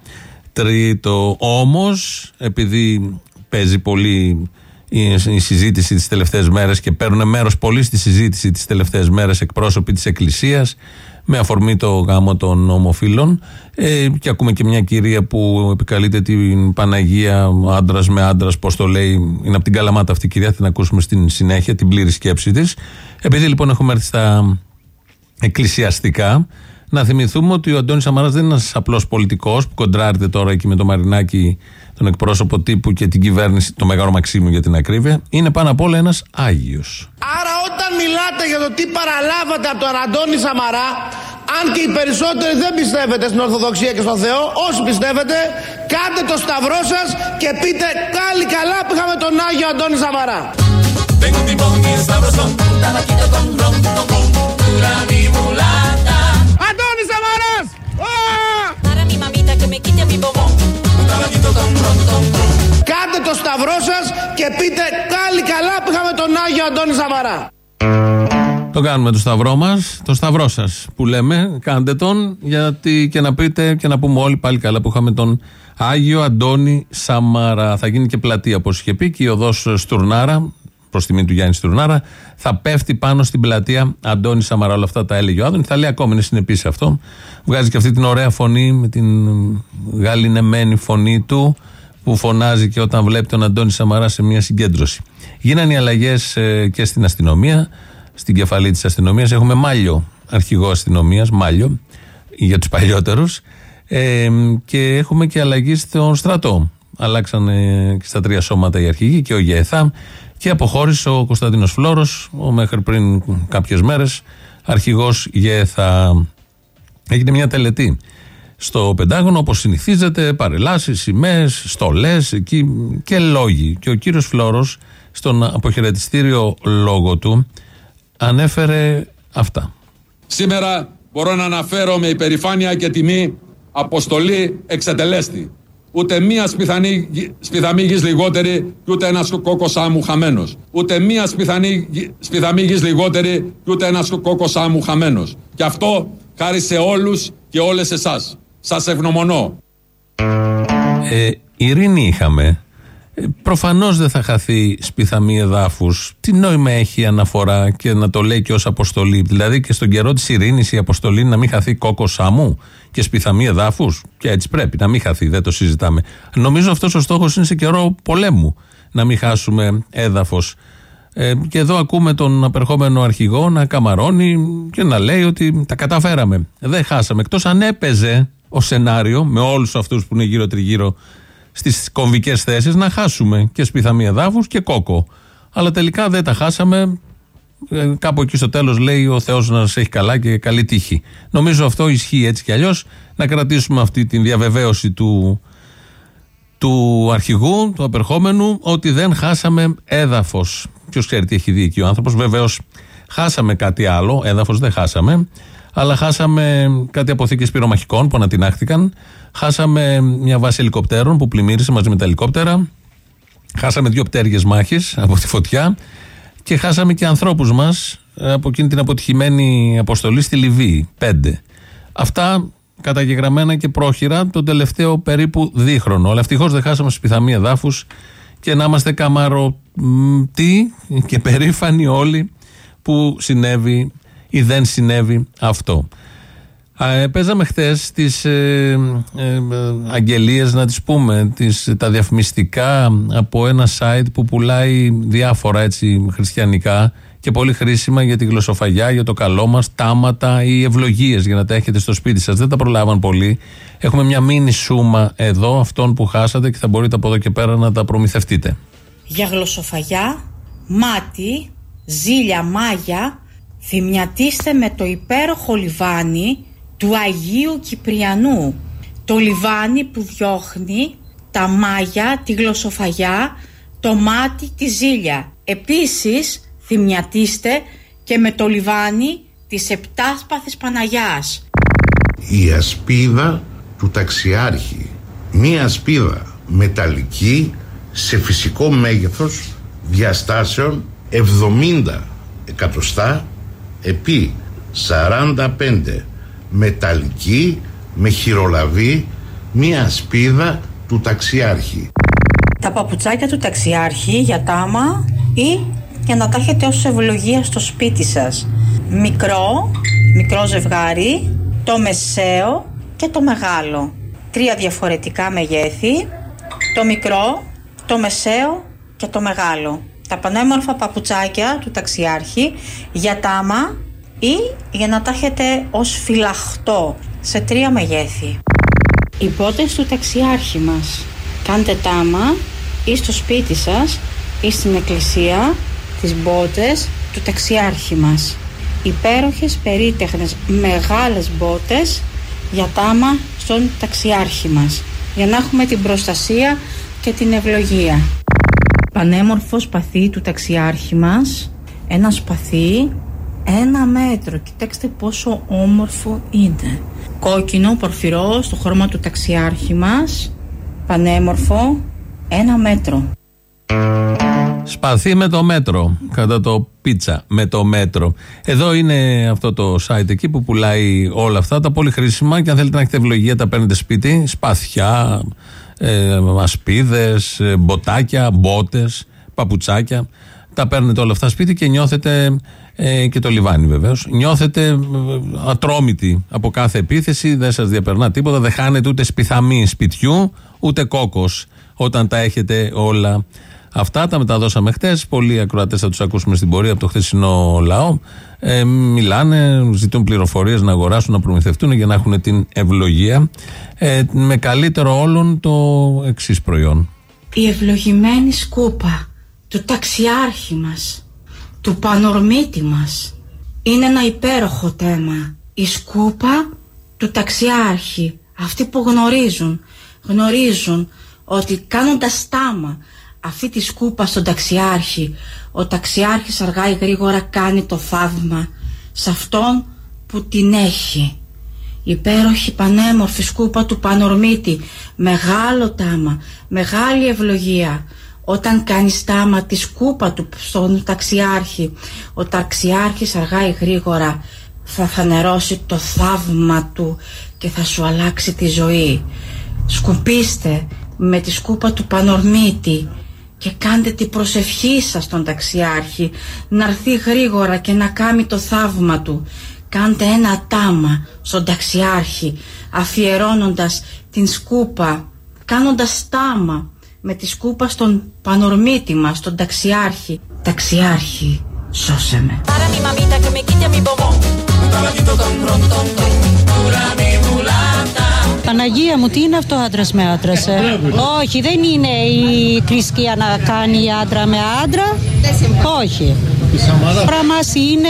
[SPEAKER 4] τρίτο. Όμως, επειδή παίζει πολύ η συζήτηση τις τελευταίες μέρες και παίρνουν μέρος πολύ στη συζήτηση τις τελευταίες μέρες εκπρόσωποι της Εκκλησίας με αφορμή το γάμο των ομοφύλων ε, και ακούμε και μια κυρία που επικαλείται την Παναγία άντρας με άντρας, πώς το λέει. Είναι από την Καλαμάτα αυτή η κυρία, την ακούσουμε στην συνέχεια, την πλήρη σκέψη της. Επειδή λοιπόν έχουμε έρθει στα εκκλησιαστικά, να θυμηθούμε ότι ο Αντώνης Σαμαράς δεν είναι ένας απλός πολιτικός που κοντράρεται τώρα εκεί με το Μαρινάκι, τον εκπρόσωπο τύπου και την κυβέρνηση, το Μεγάλο Μαξίμου για την ακρίβεια. Είναι πάνω απ' όλα ένας Άγιος.
[SPEAKER 13] Άρα όταν μιλάτε για το τι παραλάβατε από τον Αντώνη Σαμαρά, αν και οι περισσότεροι δεν πιστεύετε στην Ορθοδοξία και στον Θεό, όσοι πιστεύετε, κάντε το σταυρό σας και πείτε πάλι καλά που είχαμε τον Άγιο Αντώνη Σαμαρά.
[SPEAKER 3] Αντώνης Σαμαράς!
[SPEAKER 13] Κάντε το σταυρό σας και πείτε πάλι καλά που είχαμε τον Άγιο Αντώνη Σαμαρά.
[SPEAKER 4] Το κάνουμε το σταυρό μας, το σταυρό σας που λέμε. Κάντε τον γιατί και να πείτε και να πούμε όλοι πάλι καλά που είχαμε τον Άγιο Αντώνη Σαμαρά. Θα γίνει και πλατεία όπως είχε πει και η οδός Στουρνάρα, προς τιμή του Γιάννη Στουρνάρα, θα πέφτει πάνω στην πλατεία Αντώνη Σαμαρά. Όλα αυτά τα έλεγε ο Άδωνης. Θα λέει ακόμα είναι συνεπής σε αυτό. Βγάζει και αυτή την ωραία φωνή με την γαλινεμένη φωνή του που φωνάζει και όταν βλέπει τον Αντώνη Σαμαρά σε μια συγκέντρωση. Γίνανε οι αλλαγές και στην αστυνομία στην κεφαλή της αστυνομίας. Έχουμε Μάλιο, αρχηγό αστυνομίας, Μάλιο, για τους παλιότερους. Ε, και έχουμε και αλλαγή στον στρατό. Αλλάξαν και στα τρία σώματα οι αρχηγοί και ο ΓΕΘΑ και αποχώρησε ο Κωνσταντίνος Φλόρο, ο μέχρι πριν κάποιες μέρες αρχηγός ΓΕΘΑ. Έγινε μια τελετή στο Πεντάγωνο, όπως συνηθίζεται, παρελάσεις, σημαίες, στολές και λόγοι. Και ο κύριος Φλόρος, στον αποχαιρετιστήριο λόγο του, ανέφερε αυτά.
[SPEAKER 17] Σήμερα μπορώ να αναφέρω με υπερηφάνεια και τιμή αποστολή εξετελέστη. Ούτε μία σπιθανή, σπιθαμή γης λιγότερη και ούτε ένας κόκκος άμμου χαμένος. Ούτε μία σπιθανή, σπιθαμή γης λιγότερη και ούτε ένας κόκκος άμμου χαμένος. Και αυτό χάρη σε όλους και όλες εσάς. Σας ευγνωμονώ.
[SPEAKER 4] Ε, ειρήνη είχαμε. Ε, Προφανώς δεν θα χαθεί σπιθαμή εδάφους. Τι νόημα έχει η αναφορά και να το λέει και ως αποστολή; Δηλαδή και στον καιρό της ειρήνης η αποστολή να μην χαθεί κόκος σάμου και σπιθαμή εδάφους; Και έτσι πρέπει να μην χαθεί, δεν το συζητάμε. Νομίζω αυτός ο στόχος είναι σε καιρό πολέμου. Να μην χάσουμε έδαφος. Ε, και εδώ ακούμε τον απερχόμενο αρχηγό να καμαρώνει και να λέει ότι τα καταφέραμε. Δεν χάσαμε. Εκτός αν έπαιζε ο σενάριο με όλους αυτούς που είναι γύρω-τριγύρω στις κομβικές θέσεις να χάσουμε και σπιθαμή εδάφου και κόκο. Αλλά τελικά δεν τα χάσαμε. Ε, κάπου εκεί στο τέλος λέει ο Θεός να σας έχει καλά και καλή τύχη. Νομίζω αυτό ισχύει έτσι κι αλλιώς. Να κρατήσουμε αυτή τη διαβεβαίωση του, του αρχηγού, του απερχόμενου, ότι δεν χάσαμε έδαφος. Ποιος ξέρει τι έχει δει εκεί ο άνθρωπος. Βεβαίως χάσαμε κάτι άλλο. Έδαφος δεν χάσαμε. Αλλά χάσαμε κάτι αποθήκες πυρομαχικών που ανατινάχθηκαν. Χάσαμε μια βάση ελικοπτέρων που πλημμύρισε μαζί με τα ελικόπτερα. Χάσαμε δύο πτέρυγε μάχη από τη φωτιά. Και χάσαμε και ανθρώπους μας από εκείνη την αποτυχημένη αποστολή στη Λιβύη. Πέντε. Αυτά καταγεγραμμένα και πρόχειρα τον τελευταίο περίπου δίχρονο. Αλλά ευτυχώς δεν χάσαμε σπιθαμία εδάφους και να είμαστε καμαρωτοί και περήφανοι όλοι που συνέβη ή δεν συνέβη αυτό. Α, ε, παίζαμε χθες τις ε, ε, αγγελίες, να τις πούμε, τις, τα διαφημιστικά από ένα site που πουλάει διάφορα έτσι χριστιανικά και πολύ χρήσιμα για τη γλωσσοφαγιά, για το καλό μας, τάματα ή ευλογίες για να τα έχετε στο σπίτι σας. Δεν τα προλάβαν πολύ. Έχουμε μια μίνι σούμα εδώ αυτών που χάσατε και θα μπορείτε από εδώ και πέρα να τα προμηθευτείτε.
[SPEAKER 11] Για γλωσσοφαγιά, μάτι, ζήλια, μάγια, θυμιατίστε με το υπέροχο λιβάνι του Αγίου Κυπριανού. Το λιβάνι που διώχνει τα μάγια, τη γλωσσοφαγιά, το μάτι, τη ζήλια. Επίσης, θυμιατίστε και με το λιβάνι της Επτάσπαθης Παναγιάς.
[SPEAKER 18] Η ασπίδα του ταξιάρχη. Μία ασπίδα μεταλλική σε φυσικό μέγεθος διαστάσεων 70 εκατοστά επί 45 μεταλλική με χειρολαβή μία σπίδα του ταξιάρχη.
[SPEAKER 11] Τα παπουτσάκια του ταξιάρχη για τάμα ή για να τα έχετε ως ευλογία στο σπίτι σας. Μικρό, μικρό ζευγάρι, το μεσαίο και το μεγάλο. Τρία διαφορετικά μεγέθη, το μικρό, το μεσαίο και το μεγάλο. Τα πανέμορφα παπουτσάκια του ταξιάρχη για τάμα ή για να τα έχετε ως φυλαχτό σε τρία μεγέθη. Οι πότες του ταξιάρχη μας. Κάντε τάμα ή στο σπίτι σας ή στην εκκλησία τις μπότες του ταξιάρχη μας. Υπέροχες περίτεχνες μεγάλες μπότες για τάμα στον ταξιάρχη μας. Για να έχουμε την προστασία και την ευλογία. Πανέμορφος σπαθί του ταξιάρχη μας. Ένας σπαθί ένα μέτρο. Κοιτάξτε πόσο όμορφο είναι. Κόκκινο, πορφυρό, στο χρώμα του ταξιάρχη μας. Πανέμορφο, ένα μέτρο.
[SPEAKER 4] Σπαθί με το μέτρο. Κατά το πίτσα με το μέτρο. Εδώ είναι αυτό το site εκεί που πουλάει όλα αυτά τα πολύ χρήσιμα και αν θέλετε να έχετε ευλογία τα παίρνετε σπίτι. Σπαθιά, ε, ασπίδες, ε, μποτάκια, μπότες, παπουτσάκια. Τα παίρνετε όλα αυτά σπίτι και νιώθετε ε, και το λιβάνι βεβαίως. Νιώθετε ε, ατρόμητοι από κάθε επίθεση, δεν σας διαπερνά τίποτα, δεν χάνετε ούτε σπιθαμή σπιτιού, ούτε κόκος όταν τα έχετε όλα αυτά. Τα μεταδώσαμε χτες. Πολλοί ακροατές θα τους ακούσουμε στην πορεία από το χθεσινό λαό. Ε, μιλάνε, ζητούν πληροφορίες να αγοράσουν, να προμηθευτούν για να έχουν την ευλογία. Ε, με καλύτερο όλων το εξής προϊόν.
[SPEAKER 11] Η ευλογημένη σκούπα του ταξιάρχη μας του πανορμίτη μας. Είναι ένα υπέροχο θέμα. Η σκούπα του ταξιάρχη. Αυτοί που γνωρίζουν, γνωρίζουν ότι κάνοντας τάμα αυτή τη σκούπα στον ταξιάρχη, ο ταξιάρχης αργά ή γρήγορα κάνει το θαύμα σε αυτόν που την έχει. Υπέροχη πανέμορφη σκούπα του Πανορμίτη, μεγάλο τάμα, μεγάλη ευλογία. Όταν κάνεις στάμα τη σκούπα του στον ταξιάρχη ο ταξιάρχης αργά ή γρήγορα θα φανερώσει το θαύμα του και θα σου αλλάξει τη ζωή. Σκουπίστε με τη σκούπα του Πανορμίτη και κάντε την προσευχή σας στον ταξιάρχη να έρθει γρήγορα και να κάνει το θαύμα του κάντε ένα τάμα στον ταξιάρχη αφιερώνοντας την σκούπα κάνοντας τάμα με τη σκούπα στον πανορμίτη μας, τον ταξιάρχη. Ταξιάρχη, σώσε με.
[SPEAKER 19] Παναγία μου, τι είναι αυτό άντρας με άντρας, ε; Όχι, δεν είναι η θρησκεία να κάνει άντρα με άντρα. Όχι. Πράγμα είναι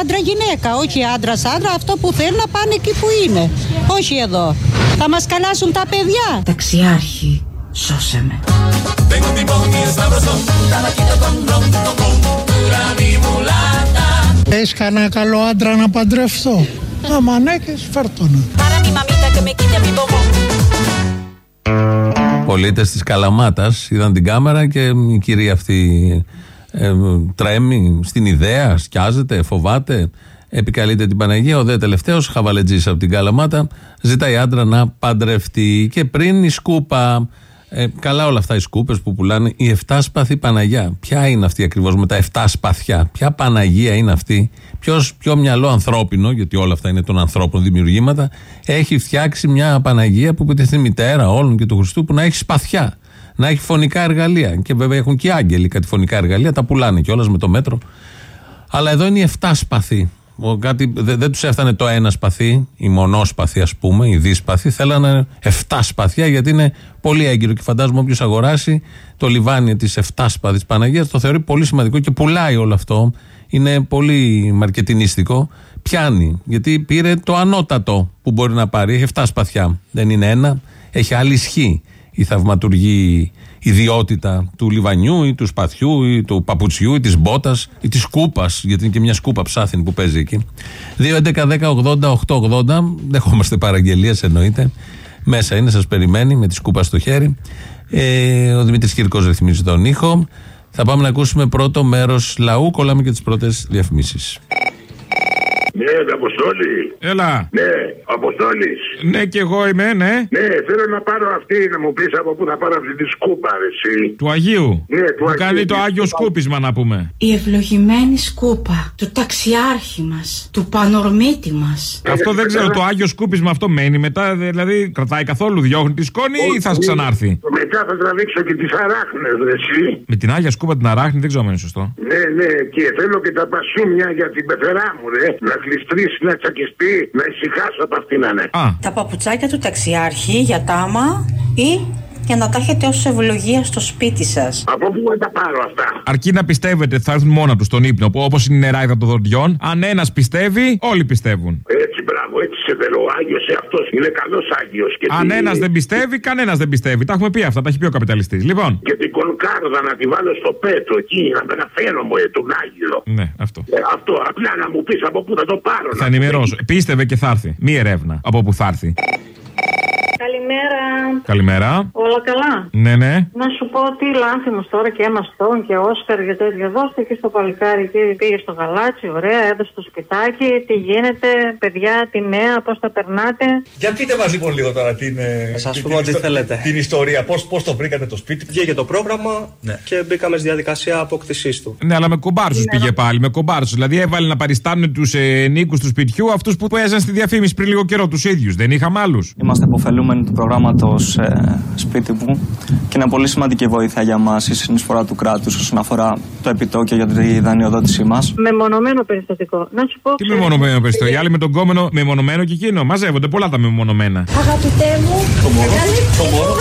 [SPEAKER 19] άντρα-γυναίκα, όχι άντρα-άντρα. Αυτό που θέλουν να πάνε εκεί που είναι. Όχι εδώ. Θα μας καλάσουν τα παιδιά.
[SPEAKER 11] Ταξιάρχη, Σώσε με.
[SPEAKER 3] Έχεις κανένα καλό άντρα να παντρευτώ. Άμα ναι και φέρτονα.
[SPEAKER 4] Πολίτες της Καλαμάτας είδαν την κάμερα και η κυρία αυτή ε, τρέμει στην ιδέα, σκιάζεται, φοβάται, επικαλείται την Παναγία. Ο δε τελευταίος, χαβαλετζής από την Καλαμάτα, ζητάει άντρα να παντρευτεί. Και πριν η σκούπα Ε, καλά όλα αυτά οι σκούπες που πουλάνε. Η 7 σπαθή Παναγιά. Ποια είναι αυτή ακριβώς με τα 7 σπαθιά. Ποια Παναγία είναι αυτή; Ποιος πιο μυαλό ανθρώπινο, γιατί όλα αυτά είναι των ανθρώπων δημιουργήματα, έχει φτιάξει μια Παναγία που επιτεθεί μητέρα όλων και του Χριστού που να έχει σπαθιά. Να έχει φωνικά εργαλεία. Και βέβαια έχουν και οι άγγελοι κάτι φωνικά εργαλεία, τα πουλάνε κιόλας με το μέτρο. Αλλά εδώ είναι η 7 σπαθή. Ο κάτι, δεν, δεν τους έφτανε το ένα σπαθί, η μονόσπαθη ας πούμε, η δύσπαθη. Θέλανε 7 σπαθιά γιατί είναι πολύ έγκυρο. Και φαντάζομαι όποιος αγοράσει το λιβάνι της 7 σπαθής Παναγίας το θεωρεί πολύ σημαντικό και πουλάει όλο αυτό. Είναι πολύ μαρκετινίστικο. Πιάνει. Γιατί πήρε το ανώτατο που μπορεί να πάρει. Έχει 7 σπαθιά. Δεν είναι ένα. Έχει άλλη ισχύ η θαυματουργή ιδιότητα του λιβανιού ή του σπαθιού ή του παπουτσιού ή της μπότας ή της σκούπα, γιατί είναι και μια σκούπα ψάθινη που παίζει εκεί. 2.11.10.80.880, δεχόμαστε παραγγελίες εννοείται. Μέσα είναι, σας περιμένει με τη σκούπα στο χέρι. Ε, ο Δημήτρης Κυρκός ρυθμίζει τον ήχο. Θα πάμε να ακούσουμε πρώτο μέρος λαού. Κολλάμε και τις πρώτες διαφημίσεις.
[SPEAKER 20] Ναι, Αποστόλη.
[SPEAKER 14] Έλα.
[SPEAKER 20] Ναι, Αποστόλης.
[SPEAKER 14] Ναι, και εγώ είμαι, ναι.
[SPEAKER 20] Ναι, θέλω να πάρω αυτή, να μου πεις από πού θα πάρω αυτή τη σκούπα, ρε, εσύ.
[SPEAKER 14] Του Αγίου.
[SPEAKER 20] Ναι, του
[SPEAKER 14] Που
[SPEAKER 20] Αγίου.
[SPEAKER 14] κάνει το Άγιο Σκούπισμα να πούμε.
[SPEAKER 11] Η ευλογημένη σκούπα του ταξιάρχη μας, του πανορμίτη μας.
[SPEAKER 14] Αυτό δεν ξέρω, το Άγιο Σκούπισμα αυτό μένει μετά, δηλαδή κρατάει καθόλου, διώχνει τη σκόνη ή θα ξανάρθει;
[SPEAKER 20] Μετά θα τραβήξω και τις αράχνες, ρε, εσύ.
[SPEAKER 14] Με την Άγια Σκούπα την αράχνη δεν ξέρω αν είναι σωστό.
[SPEAKER 20] Ναι, ναι, και θέλω και τα πασούμια για την πεθερά μου, ρε. Να γλιστρήσει, να τσακιστεί, να ησυχάσω από αυτήν, ναι.
[SPEAKER 11] Τα παπουτσάκια του ταξιάρχη για τάμα ή για να τα έχετε ως ευλογία στο σπίτι σας.
[SPEAKER 20] Από πού να τα πάρω αυτά;
[SPEAKER 14] Αρκεί να πιστεύετε ότι θα έρθουν μόνα τους στον ύπνο, όπως είναι η νεράιδα των δοντιών. Αν ένας πιστεύει, όλοι πιστεύουν.
[SPEAKER 20] Έτσι, μπράβο, έτσι σε θέλω. Ο Άγιος αυτός είναι καλός Άγιος.
[SPEAKER 14] Αν ένα δεν πιστεύει, κανένας δεν πιστεύει. Τα έχουμε πει αυτά, τα έχει πει ο καπιταλιστής. Λοιπόν.
[SPEAKER 20] Και την κονκάρδα να τη βάλω στο πέτρο εκεί, να μεταφέρω μου ε, τον Άγιο.
[SPEAKER 14] Ναι, αυτό.
[SPEAKER 20] Ε, αυτό, απλά να μου πεις από πού θα το πάρω.
[SPEAKER 14] Θα
[SPEAKER 20] να
[SPEAKER 14] ενημερώσω. Πίστευε και θα έρθει. Μία ερεύνα από που θα έρθει.
[SPEAKER 21] Καλημέρα.
[SPEAKER 14] Καλημέρα.
[SPEAKER 21] Όλα καλά;
[SPEAKER 14] Ναι, ναι.
[SPEAKER 21] Να σου πω τι λάνθιμος τώρα και Emma Stone και Όσκαρ και τέτοια. Δώστε και στο παλικάρι εκεί πήγε στο γαλάτσι, ωραία, έδωσε το σπιτάκι. Τι γίνεται, παιδιά, τη νέα, πώς τα περνάτε;
[SPEAKER 22] Για πείτε μας λοιπόν λίγο τώρα την, ε,
[SPEAKER 23] Σας
[SPEAKER 22] την,
[SPEAKER 23] πούμε
[SPEAKER 22] την
[SPEAKER 23] ό,τι
[SPEAKER 22] ιστο-
[SPEAKER 23] θέλετε.
[SPEAKER 22] την ιστορία. Πώς πώς το βρήκατε το σπίτι;
[SPEAKER 23] Βγήκε το πρόγραμμα
[SPEAKER 22] Ναι.
[SPEAKER 23] και μπήκαμε στη διαδικασία απόκτησής του.
[SPEAKER 14] Ναι, αλλά με κομπάρσου πήγε πάλι. Με κομπάρσου. Δηλαδή έβαλε να παριστάνουν τους ε, νίκους του σπιτιού αυτούς που παίζαν στη διαφήμιση πριν λίγο καιρό τους ίδιους. Δεν είχαμε άλλους.
[SPEAKER 23] Είμαστε υποφελούμενοι του προγράμματος σπίτι μου και είναι πολύ σημαντική βοήθεια για μας η συνεισφορά του κράτους όσον αφορά το επιτόκιο για τη δανειοδότησή μας.
[SPEAKER 21] Μεμονωμένο περιστατικό. Να σου πω.
[SPEAKER 14] Τι μεμονωμένο περιστατικό; Οι άλλοι με τον κόμενο μεμονωμένο και εκείνο. Μαζεύονται πολλά τα μεμονωμένα.
[SPEAKER 21] Αγαπητέ μου,
[SPEAKER 22] Το μωρό, το μωρό,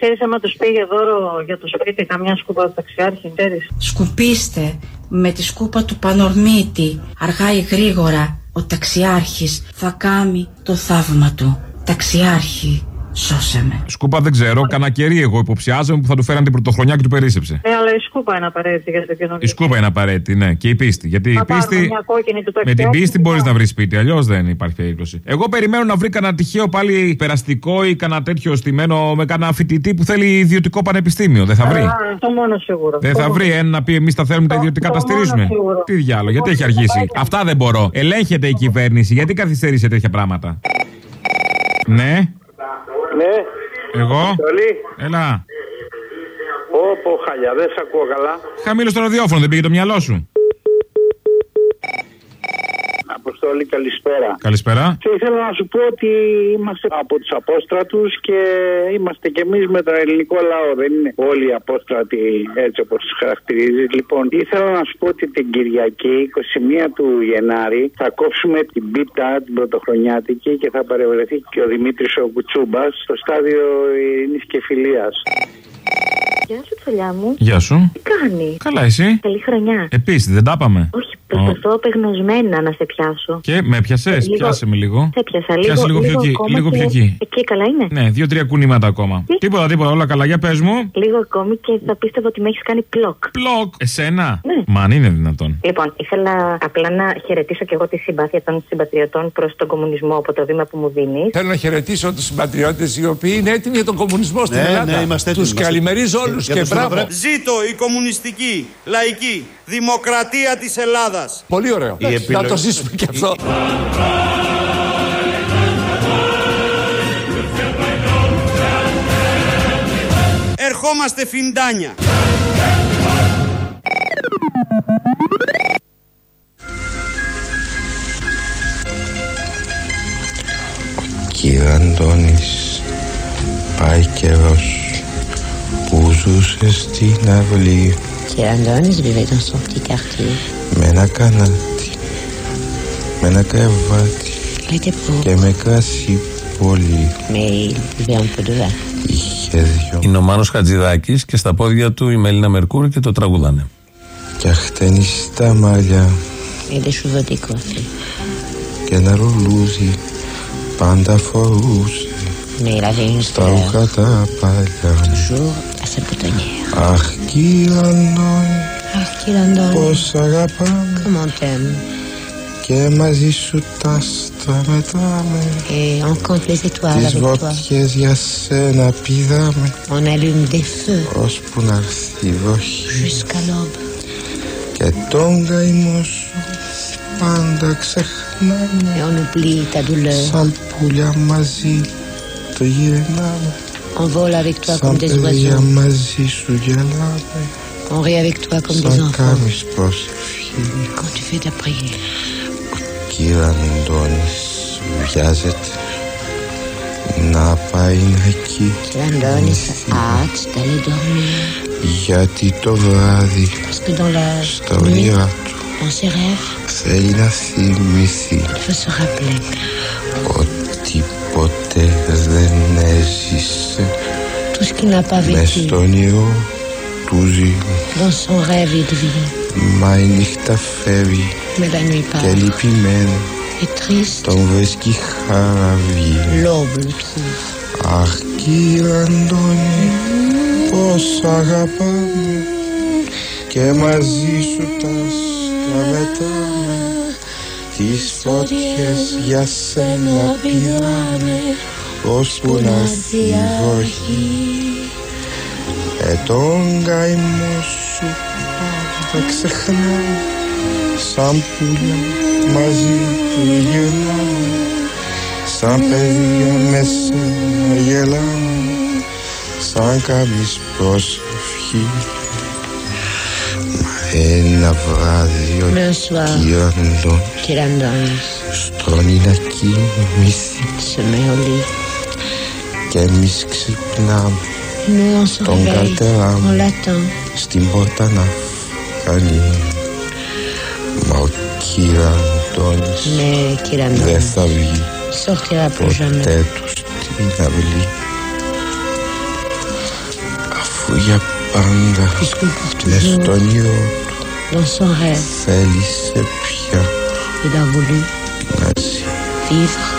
[SPEAKER 21] Ξέρεις, άμα τους πήγε δώρο για το σπίτι καμιά σκούπα του ταξιάρχη, ξέρεις.
[SPEAKER 11] Σκουπίστε με τη σκούπα του πανορμίτη, αργά ή γρήγορα, ο ταξιάρχης θα κάνει το θαύμα του. Ταξιάρχη, σώσε με.
[SPEAKER 14] Σκούπα δεν ξέρω. Κανα κερί εγώ υποψιάζομαι που θα του φέραν την πρωτοχρονιά και του περίσσεψε.
[SPEAKER 21] Ναι, αλλά η σκούπα είναι απαραίτητη για το καινούργιο.
[SPEAKER 14] Η σκούπα είναι απαραίτητη, ναι. Και η πίστη. Γιατί η
[SPEAKER 21] Θα πάρουμε
[SPEAKER 14] πίστη.
[SPEAKER 21] μια κόκκινη του
[SPEAKER 14] Με την
[SPEAKER 21] ταξιάρχη
[SPEAKER 14] πίστη
[SPEAKER 21] και
[SPEAKER 14] μπορείς
[SPEAKER 21] θα-
[SPEAKER 14] να βρεις σπίτι, αλλιώς δεν υπάρχει περίπτωση. Εγώ περιμένω να βρει κανένα τυχαίο πάλι περαστικό ή κανένα τέτοιο στημένο με κανένα φοιτητή που θέλει ιδιωτικό πανεπιστήμιο. Δεν θα βρει;
[SPEAKER 21] Α, Το μόνο σίγουρο.
[SPEAKER 14] Δεν
[SPEAKER 21] Το
[SPEAKER 14] θα
[SPEAKER 21] μόνο.
[SPEAKER 14] βρει ένα να πει εμείς τα θέλουμε τα ιδιωτικά, τα
[SPEAKER 21] το μόνο
[SPEAKER 14] στηρίζουμε.
[SPEAKER 21] σίγουρο.
[SPEAKER 14] Τι διάλογο, γιατί έχει αργήσει; Αυτά δεν μπορώ. Ελέγχεται η κυβέρνηση, γιατί καθυστερεί σε τέτοια πράγματα; Ναι,
[SPEAKER 24] Ναι.
[SPEAKER 14] εγώ.
[SPEAKER 24] Αποστολή.
[SPEAKER 14] Έλα.
[SPEAKER 24] Όπο χαλιά, δεν σε ακούω καλά.
[SPEAKER 14] Χαμήλω στο ραδιόφωνο, δεν πήγε το μυαλό σου.
[SPEAKER 24] Αποστολή, καλησπέρα.
[SPEAKER 14] Καλησπέρα.
[SPEAKER 24] Και ήθελα να σου πω ότι είμαστε από τους απόστρατους και είμαστε κι εμείς με τον ελληνικό λαό. Δεν είναι όλοι οι απόστρατοι έτσι όπως τους χαρακτηρίζεις. Λοιπόν, ήθελα να σου πω ότι την Κυριακή, 21 του Γενάρη, θα κόψουμε την πίτα, την πρωτοχρονιάτικη και θα παρευρεθεί και ο Δημήτρης ο Κουτσούμπας στο στάδιο Ειρήνης και Φιλίας.
[SPEAKER 21] Γεια σου, τσολιά μου.
[SPEAKER 14] Γεια σου.
[SPEAKER 21] Τι κάνει;
[SPEAKER 14] Καλά, εσύ;
[SPEAKER 21] Καλή χρονιά.
[SPEAKER 14] Επίσης, δεν τα πάμε;
[SPEAKER 21] Όχι, προσπαθώ απεγνωσμένα να σε πιάσω.
[SPEAKER 14] Και με πιασέ,
[SPEAKER 21] Λίγο-
[SPEAKER 14] πιάσε με λίγο.
[SPEAKER 21] Σε πιάσα λίγο.
[SPEAKER 14] Πιάσε λίγο πιο εκεί.
[SPEAKER 21] ακόμα
[SPEAKER 14] Λίγο
[SPEAKER 21] και-
[SPEAKER 14] πιο εκεί.
[SPEAKER 21] Εκεί καλά είναι;
[SPEAKER 14] Ναι, δύο-τρία κουνήματα ακόμα.
[SPEAKER 21] Τι;
[SPEAKER 14] Τίποτα, τίποτα, όλα καλά. Για πες μου.
[SPEAKER 21] Λίγο ακόμη και θα πίστευα ότι με έχεις κάνει πλοκ.
[SPEAKER 14] Πλοκ. Εσένα;
[SPEAKER 21] Ναι.
[SPEAKER 14] Μα αν είναι δυνατόν.
[SPEAKER 21] Λοιπόν, ήθελα απλά να χαιρετήσω και εγώ τη συμπάθεια των συμπατριωτών προς τον κομμουνισμό από το βήμα που μου δίνεις.
[SPEAKER 25] Θέλω να χαιρετήσω τους συμπατριώτες οι οποίοι είναι έτοιμοι για τον κομμουνισμό στην
[SPEAKER 26] Ναι,
[SPEAKER 25] Ελλάδα.
[SPEAKER 26] ναι, είμαστε έτοιμοι,
[SPEAKER 25] Του
[SPEAKER 26] είμαστε
[SPEAKER 25] καλημερίζω
[SPEAKER 26] έτοιμοι.
[SPEAKER 25] όλους
[SPEAKER 26] Για
[SPEAKER 25] και
[SPEAKER 26] τους
[SPEAKER 25] μπράβο.
[SPEAKER 26] Ευρωπαίους.
[SPEAKER 27] Ζήτω η κομμουνιστική, λαϊκή, δημοκρατία της Ελλάδας.
[SPEAKER 25] Πολύ ωραίο.
[SPEAKER 26] Η
[SPEAKER 25] Να
[SPEAKER 26] επιλογή-
[SPEAKER 25] το ζήσουμε και αυτό.
[SPEAKER 27] Βρισκόμαστε φιντάνια.
[SPEAKER 28] Κύριε Αντώνης, πάει καιρός που ζούσε στην αυλή
[SPEAKER 29] Κύριε Αντώνης vivait dans son petit quartier.
[SPEAKER 28] με ένα κανάτι, με ένα κρεβάτι
[SPEAKER 29] Il était pauvre,
[SPEAKER 28] και με κρασί πολύ.
[SPEAKER 29] mais il buvait un peu de vin.
[SPEAKER 28] Είχε δυο
[SPEAKER 4] Είναι ο Μάνος Χατζηδάκης και στα πόδια του η Μελίνα Μερκούρη και το τραγουδάνε.
[SPEAKER 28] και αχτενιστά μαλλιά
[SPEAKER 29] Et des cheveux décoiffés.
[SPEAKER 28] και ένα ρουλούζι πάντα φορούσε
[SPEAKER 29] Mais il avait une
[SPEAKER 28] στα
[SPEAKER 29] fleur,
[SPEAKER 28] ρούχα τα παλιά.
[SPEAKER 29] toujours à sa boutonnière.
[SPEAKER 28] Αχ κύριε Αντώνη,
[SPEAKER 29] Ach, qu'il Andoni,
[SPEAKER 28] πώς αγαπάμε
[SPEAKER 29] comment t'aimes
[SPEAKER 28] και μαζί σου τα άστρα μετράμε
[SPEAKER 29] Et on compte les étoiles
[SPEAKER 28] Τις
[SPEAKER 29] avec toi.
[SPEAKER 28] βότιες για σένα πηδάμε
[SPEAKER 29] On allume des feux
[SPEAKER 28] ώσπου να έρθει η βροχή
[SPEAKER 29] jusqu'à l'aube.
[SPEAKER 28] και τον καημό σου πάντα ξεχνάμε
[SPEAKER 29] Et on oublie ta douleur.
[SPEAKER 28] σαν πουλιά μαζί το γυρνάμε
[SPEAKER 29] On vole avec toi
[SPEAKER 28] σαν
[SPEAKER 29] comme des
[SPEAKER 28] παιδιά
[SPEAKER 29] oiseaux.
[SPEAKER 28] μαζί σου γελάμε
[SPEAKER 29] On rit avec toi comme des
[SPEAKER 28] σαν
[SPEAKER 29] enfants.
[SPEAKER 28] κάνεις προσευχή
[SPEAKER 29] Quand tu fais ta prière.
[SPEAKER 28] Κύριε Αντώνης βιάζεται να πάει εκεί
[SPEAKER 29] L'Andoni a hâte d'aller dormir.
[SPEAKER 28] γιατί το βράδυ
[SPEAKER 29] Parce que dans la
[SPEAKER 28] στα
[SPEAKER 29] nuit,
[SPEAKER 28] όνειρά του
[SPEAKER 29] dans ses rêves,
[SPEAKER 28] θέλει να θυμηθεί
[SPEAKER 29] il veut se rappeler
[SPEAKER 28] ότι ποτέ δεν έζησε
[SPEAKER 29] tout ce qu'il n'a pas
[SPEAKER 28] μες
[SPEAKER 29] vécu.
[SPEAKER 28] στο όνειρο του ζει
[SPEAKER 29] Dans son rêve, il vit.
[SPEAKER 28] μα η νύχτα φεύγει
[SPEAKER 29] Mais la nuit
[SPEAKER 28] και
[SPEAKER 29] part.
[SPEAKER 28] λυπημένο
[SPEAKER 29] Et triste,
[SPEAKER 28] τον βρίσκει χαραβή
[SPEAKER 29] l'aube le trouve.
[SPEAKER 28] Αχ κύριε Αντώνη πως αγαπάμε και μαζί σου τα σκαβετάμε τις φωτιές για σένα πηδάνε ώσπου να έρθει η βροχή ε τον καημό σου πάντα ξεχνάμε σαν πουλιά μαζί του γυρνάμε σαν παιδιά με σένα γελάμε σαν κάνεις προσευχή
[SPEAKER 29] Andoni
[SPEAKER 28] στρώνει να κοιμηθεί
[SPEAKER 29] se met au lit.
[SPEAKER 28] και εμείς ξυπνάμε.
[SPEAKER 29] Nous, on se
[SPEAKER 28] τον
[SPEAKER 29] réveille,
[SPEAKER 28] καρτερά
[SPEAKER 29] on
[SPEAKER 28] μου
[SPEAKER 29] l'attend.
[SPEAKER 28] στην πόρτα να κάνει. Μα ο κύριος Αντώνης
[SPEAKER 29] Mais qu'il
[SPEAKER 28] δεν
[SPEAKER 29] Andoni
[SPEAKER 28] θα βγει.
[SPEAKER 29] Sortira plus jamais.
[SPEAKER 28] ποτέ του στην αυλή αφού για πάντα
[SPEAKER 29] Puisque pour
[SPEAKER 28] μες στο
[SPEAKER 29] toujours,
[SPEAKER 28] όνειρο
[SPEAKER 29] dans son rêve,
[SPEAKER 28] θέλησε πια
[SPEAKER 29] il a voulu
[SPEAKER 28] να ζει
[SPEAKER 29] vivre.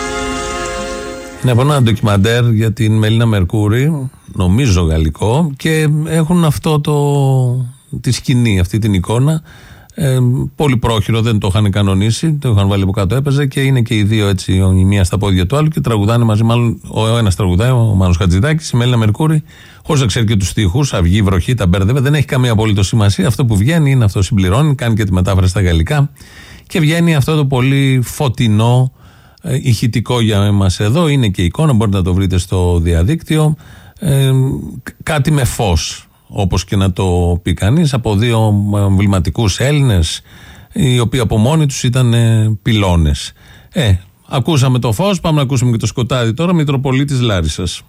[SPEAKER 4] Είναι από ένα ντοκιμαντέρ για την Μελίνα Μερκούρη, νομίζω γαλλικό, και έχουν αυτό το. τη σκηνή, αυτή την εικόνα. Ε, πολύ πρόχειρο, δεν το είχαν κανονίσει, το είχαν βάλει από κάτω, έπαιζε και είναι και οι δύο έτσι, η μία στα πόδια του άλλου και τραγουδάνε μαζί. Μάλλον ο ένας τραγουδάει, ο Μάνος Χατζηδάκης, η Μελίνα Μερκούρη, χωρίς να ξέρει και τους στίχους, αυγή, βροχή, τα μπέρδευε, δεν έχει καμία απολύτω σημασία. Αυτό που βγαίνει είναι αυτό, συμπληρώνει, κάνει και τη μετάφραση στα γαλλικά και βγαίνει αυτό το πολύ φωτεινό ε, ηχητικό για εμάς εδώ. Είναι και εικόνα, μπορείτε να το βρείτε στο διαδίκτυο. Ε, κάτι με φως, όπως και να το πει κανείς, από δύο εμβληματικούς Έλληνες, οι οποίοι από μόνοι τους ήταν ε, πυλώνες. Ε, ακούσαμε το φως, πάμε να ακούσουμε και το σκοτάδι τώρα, Μητροπολίτης Λάρισας.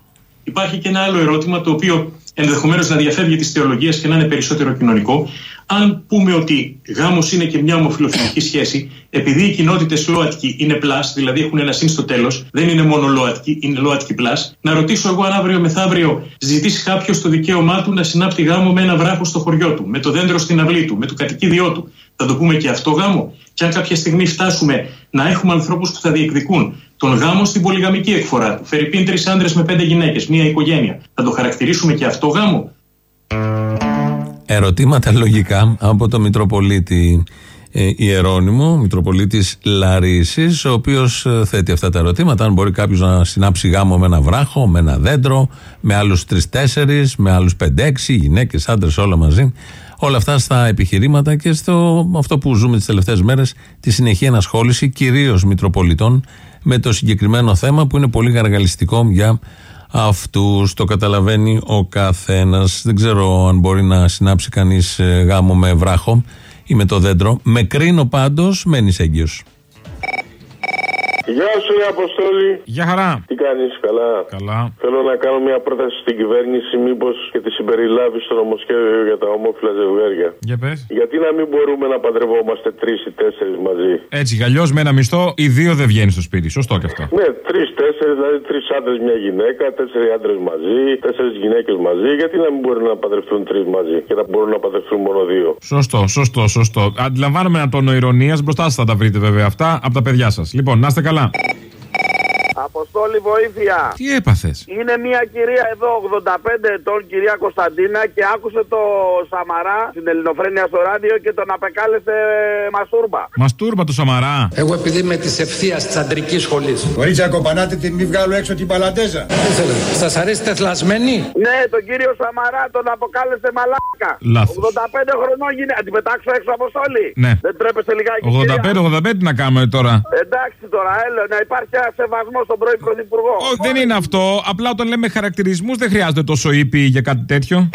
[SPEAKER 30] Υπάρχει και ένα άλλο ερώτημα το οποίο ενδεχομένως να διαφεύγει της θεολογίας και να είναι περισσότερο κοινωνικό. Αν πούμε ότι γάμος είναι και μια ομοφυλοφιλική σχέση, επειδή οι κοινότητες ΛΟΑΤΚΙ είναι plus, δηλαδή έχουν ένα συν στο τέλος, δεν είναι μόνο ΛΟΑΤΚΙ, είναι ΛΟΑΤΚΙ plus, να ρωτήσω εγώ αν αύριο μεθαύριο ζητήσει κάποιος το δικαίωμά του να συνάπτει γάμο με ένα βράχο στο χωριό του, με το δέντρο στην αυλή του, με το κατοικίδιό του. Θα το πούμε και αυτό γάμο; Και αν κάποια στιγμή φτάσουμε να έχουμε ανθρώπους που θα διεκδικούν τον γάμο στην πολυγαμική εκφορά του, φερειπίν τρεις άντρες με πέντε γυναίκες, μια οικογένεια, θα το χαρακτηρίσουμε και αυτό γάμο;
[SPEAKER 4] Ερωτήματα λογικά από το Μητροπολίτη ε, Ιερώνυμο, Μητροπολίτης Λαρίσης, ο οποίος ε, θέτει αυτά τα ερωτήματα. Αν μπορεί κάποιος να συνάψει γάμο με ένα βράχο, με ένα δέντρο, με άλλους τρεις-τέσσερις, με άλλους πέντε-έξι, γυναίκες, άντρες, όλα μαζί. Όλα αυτά στα επιχειρήματα και στο αυτό που ζούμε τις τελευταίες μέρες, τη συνεχή ενασχόληση κυρίως Μητροπολιτών με το συγκεκριμένο θέμα που είναι πολύ γαργαλιστικό για αυτού. Το καταλαβαίνει ο καθένας. Δεν ξέρω αν μπορεί να συνάψει κανείς γάμο με βράχο ή με το δέντρο. Με κρίνω πάντως, μένεις έγκυος.
[SPEAKER 31] Γεια σου, η Αποστόλη.
[SPEAKER 14] Γεια χαρά.
[SPEAKER 31] Τι κάνεις, καλά;
[SPEAKER 14] Καλά.
[SPEAKER 31] Θέλω να κάνω μια πρόταση στην κυβέρνηση, μήπως και τη συμπεριλάβεις στο νομοσχέδιο για τα ομόφυλα ζευγάρια.
[SPEAKER 14] Για πες.
[SPEAKER 31] Γιατί να μην μπορούμε να παντρευόμαστε τρεις ή τέσσερις μαζί;
[SPEAKER 14] Έτσι, κι αλλιώς με ένα μισθό, οι δύο δεν βγαίνει στο σπίτι. Σωστό και αυτό.
[SPEAKER 31] Ναι, τρει-τέσσερι, δηλαδή τρεις άντρες, μια γυναίκα, τέσσερις άντρες μαζί, τέσσερις γυναίκες μαζί. Γιατί να μην μπορούν να παντρευτούν τρεις μαζί και να μπορούν να παντρευτούν μόνο δύο;
[SPEAKER 14] Σωστό, σωστό, σωστό. Αντιλαμβάνομαι ένα τόνο ηρωνίας. Μπροστά σας θα τα βρείτε βέβαια αυτά από τα παιδιά σας. Λοιπόν, να είστε καλά καλά.
[SPEAKER 32] Αποστόλη βοήθεια.
[SPEAKER 14] Τι έπαθες;
[SPEAKER 32] Είναι μια κυρία εδώ 85 ετών, κυρία Κωνσταντίνα, και άκουσε το Σαμαρά στην Ελληνοφρένεια στο ράδιο και τον απεκάλεσε μαστούρμπα.
[SPEAKER 14] Μαστούρμπα το Σαμαρά.
[SPEAKER 15] Εγώ επειδή είμαι της ευθείας της αντρικής σχολής.
[SPEAKER 33] Κορίτσια, κοπανάτε την μη βγάλω έξω την παλαντέζα.
[SPEAKER 15] Σας αρέσει τεθλασμένη;
[SPEAKER 32] Ναι, τον κύριο Σαμαρά τον αποκάλεσε μαλάκα.
[SPEAKER 14] Λάθος.
[SPEAKER 32] 85 χρονών γίνει. Αν την πετάξω έξω Αποστόλη.
[SPEAKER 14] Ναι.
[SPEAKER 32] Δεν τρέπεσε λιγάκι. κυρία;
[SPEAKER 14] 85-85 τι να κάνουμε τώρα;
[SPEAKER 32] Εντάξει τώρα, έλα να υπάρχει ένα σεβασμός στον πρώην Πρωθυπουργό.
[SPEAKER 14] Όχι, δεν είναι αυτό. Απλά όταν λέμε χαρακτηρισμούς δεν χρειάζεται τόσο ήπι για κάτι τέτοιο.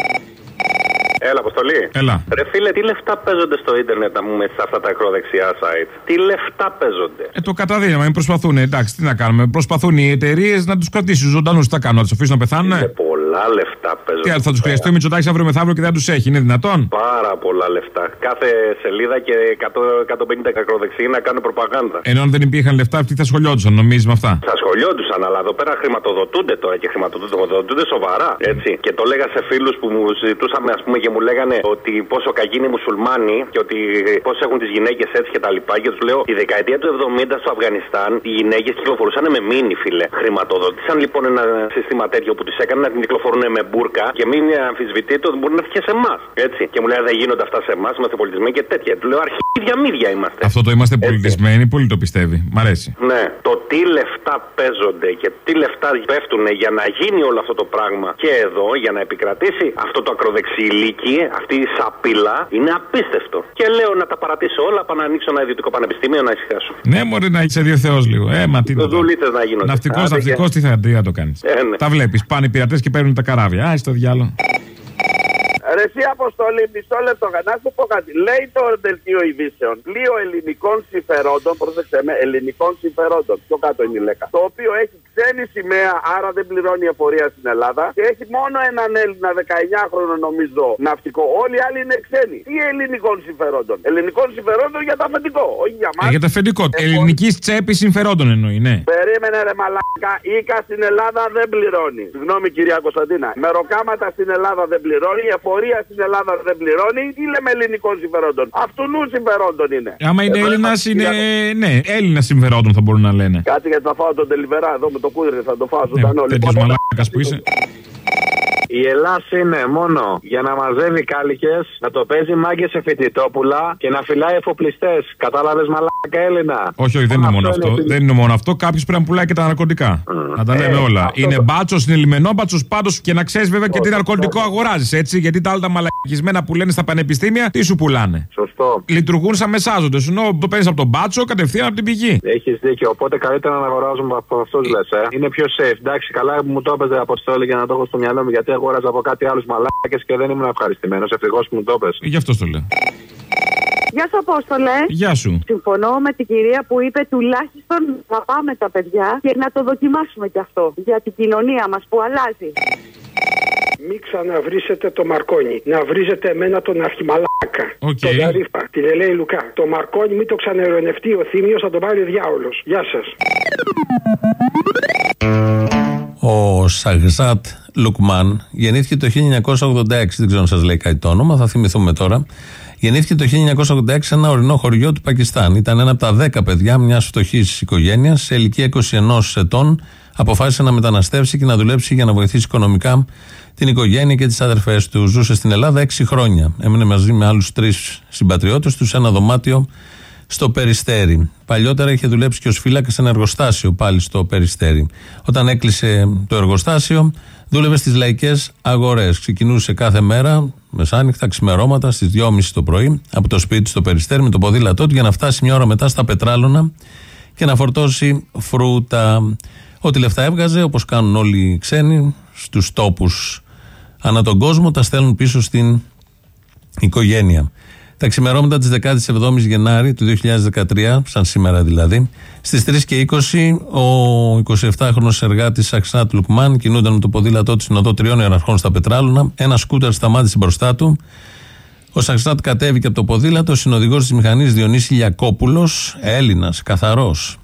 [SPEAKER 34] Έλα, Αποστολή.
[SPEAKER 14] Έλα.
[SPEAKER 34] Ρε φίλε, τι λεφτά παίζονται στο ίντερνετ να πούμε σε αυτά τα ακροδεξιά site; Τι λεφτά παίζονται;
[SPEAKER 14] Ε, το καταδύναμα, μην προσπαθούν. Εντάξει, τι να κάνουμε. Προσπαθούν οι εταιρείες να τους κρατήσουν ζωντανούς. Τι θα κάνουν, να τους αφήσουν να πεθάνουν.
[SPEAKER 34] Είναι πολλά λεφτά παίζονται.
[SPEAKER 14] Τι άλλο, θα τους χρειαστεί ο Μητσοτάκης αύριο μεθαύριο και δεν θα τους έχει. Είναι δυνατόν;
[SPEAKER 34] Πάρα πολλά λεφτά. Κάθε σελίδα και 100, 150 ακροδεξιοί να κάνουν προπαγάνδα.
[SPEAKER 14] Ενώ αν δεν υπήρχαν λεφτά, αυτοί θα σχολιόντουσαν, νομίζεις με αυτά;
[SPEAKER 34] Θα σχολιόντουσαν, αλλά εδώ πέρα χρηματοδοτούνται τώρα και χρηματοδοτούνται σοβαρά. Έτσι. Και το λέγα σε φίλους που μου συζητούσαμε, ας πούμε, και μου λέγανε ότι πόσο κακοί είναι οι μουσουλμάνοι και ότι πώς έχουν τις γυναίκες έτσι και τα λοιπά. Και τους λέω, η δεκαετία του 70 στο Αφγανιστάν οι γυναίκες κυκλοφορούσαν με μήνυ, φίλε. Χρηματοδότησαν λοιπόν ένα σύστημα τέτοιο που τι έκανε να την κυκλοφορούν με μπουρκα και μην αμφισβητείτε ότι μπορεί να έρθει και σε εμάς. Έτσι. Και μου λέει, δεν γίνονται αυτά σε εμάς, είμαστε πολιτισμένοι και τέτοια. Του λέω, αρχίδια μύδια είμαστε.
[SPEAKER 14] Αυτό το είμαστε πολιτισμένοι, πολύ το πιστεύει. Μ' αρέσει.
[SPEAKER 34] Ναι, το τι λεφτά παίζονται και τι λεφτά πέφτουν για να γίνει όλο αυτό το πράγμα και εδώ, για να επικρατήσει αυτό το ακροδεξιλίκι, αυτή η σαπίλα, είναι απίστευτο. Και λέω να τα παρατήσω όλα, πάω να ανοίξω ένα ιδιωτικό πανεπιστήμιο να ησυχάσω.
[SPEAKER 14] Ναι, μπορεί να είσαι δύο θεός λίγο. Ε, μα τι να το-
[SPEAKER 34] Δουλίτες να γίνονται.
[SPEAKER 14] Ναυτικός,
[SPEAKER 34] Άντε και-
[SPEAKER 14] ναυτικό, τι θα, τι θα το κάνεις.
[SPEAKER 34] Ε, ναι.
[SPEAKER 14] Τα βλέπεις. Πάνε οι πειρατές και παίρνουν τα καράβια. Α, στο διάλογο.
[SPEAKER 32] Ρε εσύ Αποστολή, μισό λεπτό, να σου πω κάτι. Λέει το δελτίο ειδήσεων, πλοίο ελληνικών συμφερόντων, πρόσεξε με, ελληνικών συμφερόντων, πιο κάτω είναι η λέκα, το οποίο έχει ξένη σημαία, άρα δεν πληρώνει εφορία στην Ελλάδα και έχει μόνο έναν Έλληνα 19χρονο νομίζω ναυτικό. Όλοι οι άλλοι είναι ξένοι. Τι ελληνικών συμφερόντων. Ελληνικών συμφερόντων για το αφεντικό, όχι για
[SPEAKER 14] Ε,
[SPEAKER 32] μας.
[SPEAKER 14] για τα αφεντικό. Ελληνική τσέπη συμφερόντων εννοεί, ναι.
[SPEAKER 32] Περίμενε ρε μαλάκα, Ήκα στην Ελλάδα δεν πληρώνει. Συγγνώμη κυρία Κωνσταντίνα. Μεροκάματα στην Ελλάδα δεν πληρώνει, εφορία στην Ελλάδα δεν πληρώνει. Τι λέμε ελληνικών συμφερόντων. Αυτού νου συμφερόντων είναι.
[SPEAKER 14] Άμα είναι
[SPEAKER 32] Ε,
[SPEAKER 14] Έλληνα,
[SPEAKER 32] κυρία
[SPEAKER 14] είναι.
[SPEAKER 32] Κωνσταντίνα.
[SPEAKER 14] Ναι, Έλληνα συμφερόντων θα μπορούν να λένε.
[SPEAKER 32] Κάτι γιατί θα φάω τον τελιβερά εδώ με το κούδρι, θα το φάω
[SPEAKER 14] Ναι,
[SPEAKER 32] ζωντανό.
[SPEAKER 14] Τέτοιο
[SPEAKER 32] Λοιπόν,
[SPEAKER 14] μαλάκα που είσαι.
[SPEAKER 35] Η Ελλάς είναι μόνο για να μαζεύει κάλικες, να το παίζει μάγκες σε φοιτητόπουλα και να φυλάει εφοπλιστές. Κατάλαβες μαλάκα Έλληνα;
[SPEAKER 14] Όχι, όχι, δεν είναι μόνο αυτό. Δεν είναι μόνο αυτό. Κάποιος πρέπει να πουλάει και τα ναρκωτικά. Να τα λέμε
[SPEAKER 35] Ε,
[SPEAKER 14] όλα.
[SPEAKER 35] αυτό
[SPEAKER 14] Είναι
[SPEAKER 35] το-
[SPEAKER 14] μπάτσος, είναι λιμενό μπάτσο πάντως και να ξέρεις βέβαια και τι ναρκωτικό αγοράζεις, έτσι. Γιατί τα άλλα τα μαλακισμένα που λένε στα πανεπιστήμια, τι σου πουλάνε;
[SPEAKER 35] Σωστό.
[SPEAKER 14] Λειτουργούν σαν μεσάζοντες. Ενώ το παίρνεις από τον μπάτσο κατευθείαν από την πηγή.
[SPEAKER 35] Έχεις δίκιο. Οπότε καλύτερα να αγοράζουμε από αυτούς λες. Ε. Είναι πιο safe. Εντάξει, καλά που μου το έπαιζε Αποστόλη για να το έχω στο μυαλό μου γιατί αγόραζα από κάτι άλλους μαλάκες και δεν ήμουν ευχαριστημένος. Ευτυχώς που μου το έπαιζε.
[SPEAKER 14] Γι' αυτό το λέω.
[SPEAKER 36] Γεια σου, Απόστολε.
[SPEAKER 14] Γεια σου.
[SPEAKER 36] Συμφωνώ με την κυρία που είπε τουλάχιστον να πάμε τα παιδιά και να το δοκιμάσουμε κι αυτό για την κοινωνία μας που αλλάζει.
[SPEAKER 26] Μην ξαναβρίσετε το Μαρκόνι. Να βρίζετε εμένα τον αρχιμαλάκα.
[SPEAKER 14] Οκ.
[SPEAKER 26] Τον Γαρίφα. Την Ελέη Λουκά. Το Μαρκόνι μην το ξαναειρωνευτεί ο Θήμιο, θα τον πάρει ο διάολος. Γεια σας.
[SPEAKER 4] Ο Σαγζάτ Λουκμάν γεννήθηκε το 1986. Δεν ξέρω αν σας λέει κάτι το όνομα, θα θυμηθούμε τώρα. Γεννήθηκε το 1986 σε ένα ορεινό χωριό του Πακιστάν. Ήταν ένα από τα 10 παιδιά μιας φτωχής οικογένειας. Σε ηλικία 21 ετών αποφάσισε να μεταναστεύσει και να δουλέψει για να βοηθήσει οικονομικά την οικογένεια και τις αδερφές του. Ζούσε στην Ελλάδα 6 χρόνια. Έμεινε μαζί με άλλους τρεις συμπατριώτες τους σε ένα δωμάτιο στο Περιστέρι. Παλιότερα είχε δουλέψει και ως φύλακας σε ένα εργοστάσιο πάλι στο Περιστέρι. Όταν έκλεισε το εργοστάσιο, δούλευε στις λαϊκές αγορές. Ξεκινούσε κάθε μέρα, μεσάνυχτα, ξημερώματα, στις 2.30 το πρωί, από το σπίτι στο Περιστέρι με το ποδήλατό του για να φτάσει μια ώρα μετά στα πετράλωνα και να φορτώσει φρούτα. Ό,τι λεφτά έβγαζε, όπως κάνουν όλοι οι ξένοι, στους τόπους ανά τον κόσμο, τα στέλνουν πίσω στην οικογένεια. Τα ξημερώματα της 17η Γενάρη του 2013, σαν σήμερα δηλαδή, στις 3 και 20, ο 27χρονο εργάτης Αξάτ Λουκμάν κινούνταν με το ποδήλατό του στην οδό τριών ιεραρχών στα Πετράλωνα. Ένα σκούτερ σταμάτησε μπροστά του. Ο Σαξάτ κατέβηκε από το ποδήλατο. Ο συνοδηγός της μηχανής Διονύσης Λιακόπουλο, Έλληνας, καθαρός,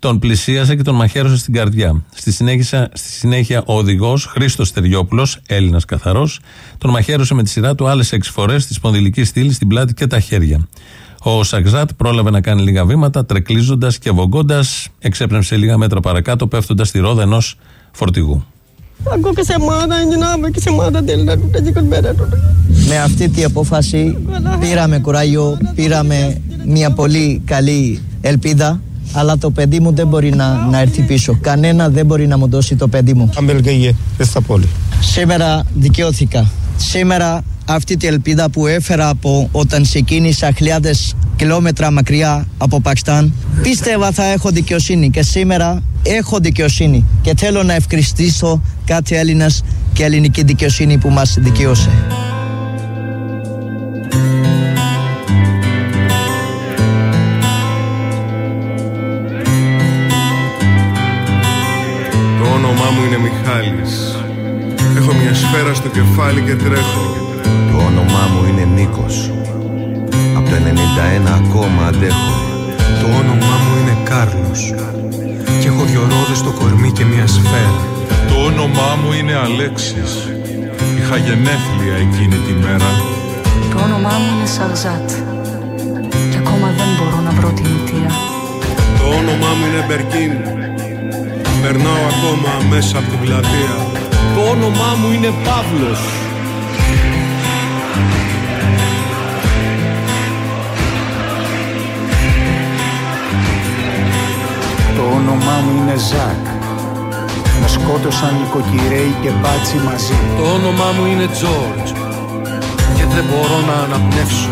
[SPEAKER 4] τον πλησίασε και τον μαχαίρωσε στην καρδιά. Στη συνέχεια, στη συνέχεια ο οδηγός Χρήστος Τεριόπουλο, Έλληνας καθαρός, τον μαχαίρωσε με τη σειρά του άλλες έξι φορές στη σπονδυλική στήλη, στην πλάτη και τα χέρια. Ο Σαξάτ πρόλαβε να κάνει λίγα βήματα, τρεκλίζοντας και βογκώντα, εξέπνευσε λίγα μέτρα παρακάτω, πέφτοντας στη ρόδα ενός φορτηγού.
[SPEAKER 37] Aku kesemata ini nama kesemata tidak udah juga beda tuh.
[SPEAKER 38] Με αυτή την απόφαση πήραμε κουράγιο, πήραμε μια πολύ καλή ελπίδα αλλά το παιδί μου δεν μπορεί να, να έρθει πίσω. Κανένα δεν μπορεί να μου δώσει το παιδί μου.
[SPEAKER 39] Αμπελγεγε, στα πόλη.
[SPEAKER 38] Σήμερα δικαιώθηκα. Σήμερα αυτή την ελπίδα που έφερα από όταν ξεκίνησα χιλιάδες κιλόμετρα μακριά από Πακιστάν πίστευα θα έχω δικαιοσύνη και σήμερα έχω δικαιοσύνη και θέλω να ευχαριστήσω κάθε Έλληνας και ελληνική δικαιοσύνη που μας δικαιώσε.
[SPEAKER 40] Κεφάλι και τρέχω.
[SPEAKER 41] Το όνομά μου είναι Νίκος. Από το 91 ακόμα αντέχω.
[SPEAKER 42] Το όνομά μου είναι Κάρλος. Και έχω δυο ρόδες στο κορμί και μια σφαίρα.
[SPEAKER 40] Το όνομά μου είναι Αλέξης. Είχα γενέθλια εκείνη τη μέρα.
[SPEAKER 43] Το όνομά μου είναι Σαρζάτ. Και ακόμα δεν μπορώ να βρω την αιτία.
[SPEAKER 40] Το όνομά μου είναι Μπερκίν. Περνάω ακόμα μέσα από την πλατεία.
[SPEAKER 44] Το όνομά μου είναι Παύλος.
[SPEAKER 45] Το όνομά μου είναι Ζακ. Με σκότωσαν νοικοκυρέοι και μπάτσι μαζί.
[SPEAKER 44] Το όνομά μου είναι Τζόρτζ. Και δεν μπορώ να αναπνεύσω.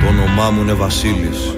[SPEAKER 41] Το όνομά μου είναι Βασίλης.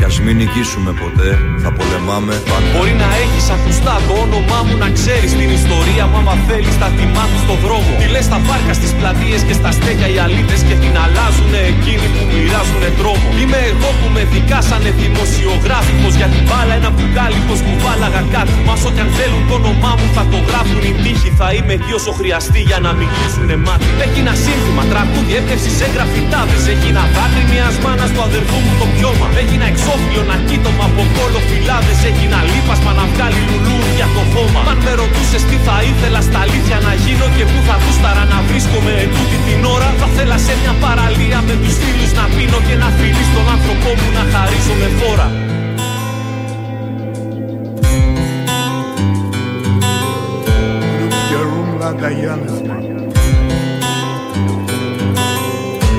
[SPEAKER 41] Κι ας μην νικήσουμε ποτέ, θα πολεμάμε πάντα.
[SPEAKER 44] Μπορεί να έχεις ακουστά το όνομά μου να ξέρεις την ιστορία μου άμα θέλεις θα τη μάθεις στο δρόμο. Τι λες στα πάρκα, στις πλατείες και στα στέκια οι αλήτες και την αλλάζουνε εκείνοι που μοιράζουνε τρόμο. Είμαι εγώ που με δικάσανε δημοσιογράφικος για την μπάλα ένα μπουκάλι πως μου βάλαγα κάτι. Μα ό,τι αν θέλουν το όνομά μου θα το γράφουν οι τύχοι. Θα είμαι εκεί όσο χρειαστεί για να μην κλείσουνε μάτι. Έγινα σύνθημα, τραγούδι, έπτευση σε γραφιτάδες. Έγινα δάκρυ μιας μάνας του αδερφού μου το πιώμα. Έγινα εξώφυλλο να κοίτωμα από κόλλο φυλάδες. Έγινα λίπασμα να βγάλει λουλούδια το χώμα. Αν με ρωτούσες τι θα ήθελα στα αλήθεια να γίνω και πού θα γούσταρα να βρίσκομαι ετούτη την ώρα. Θα θέλα σε μια παραλία με τους φίλους να πίνω και να φιλεί στον άνθρωπό μου να χαρίζω με φόρα.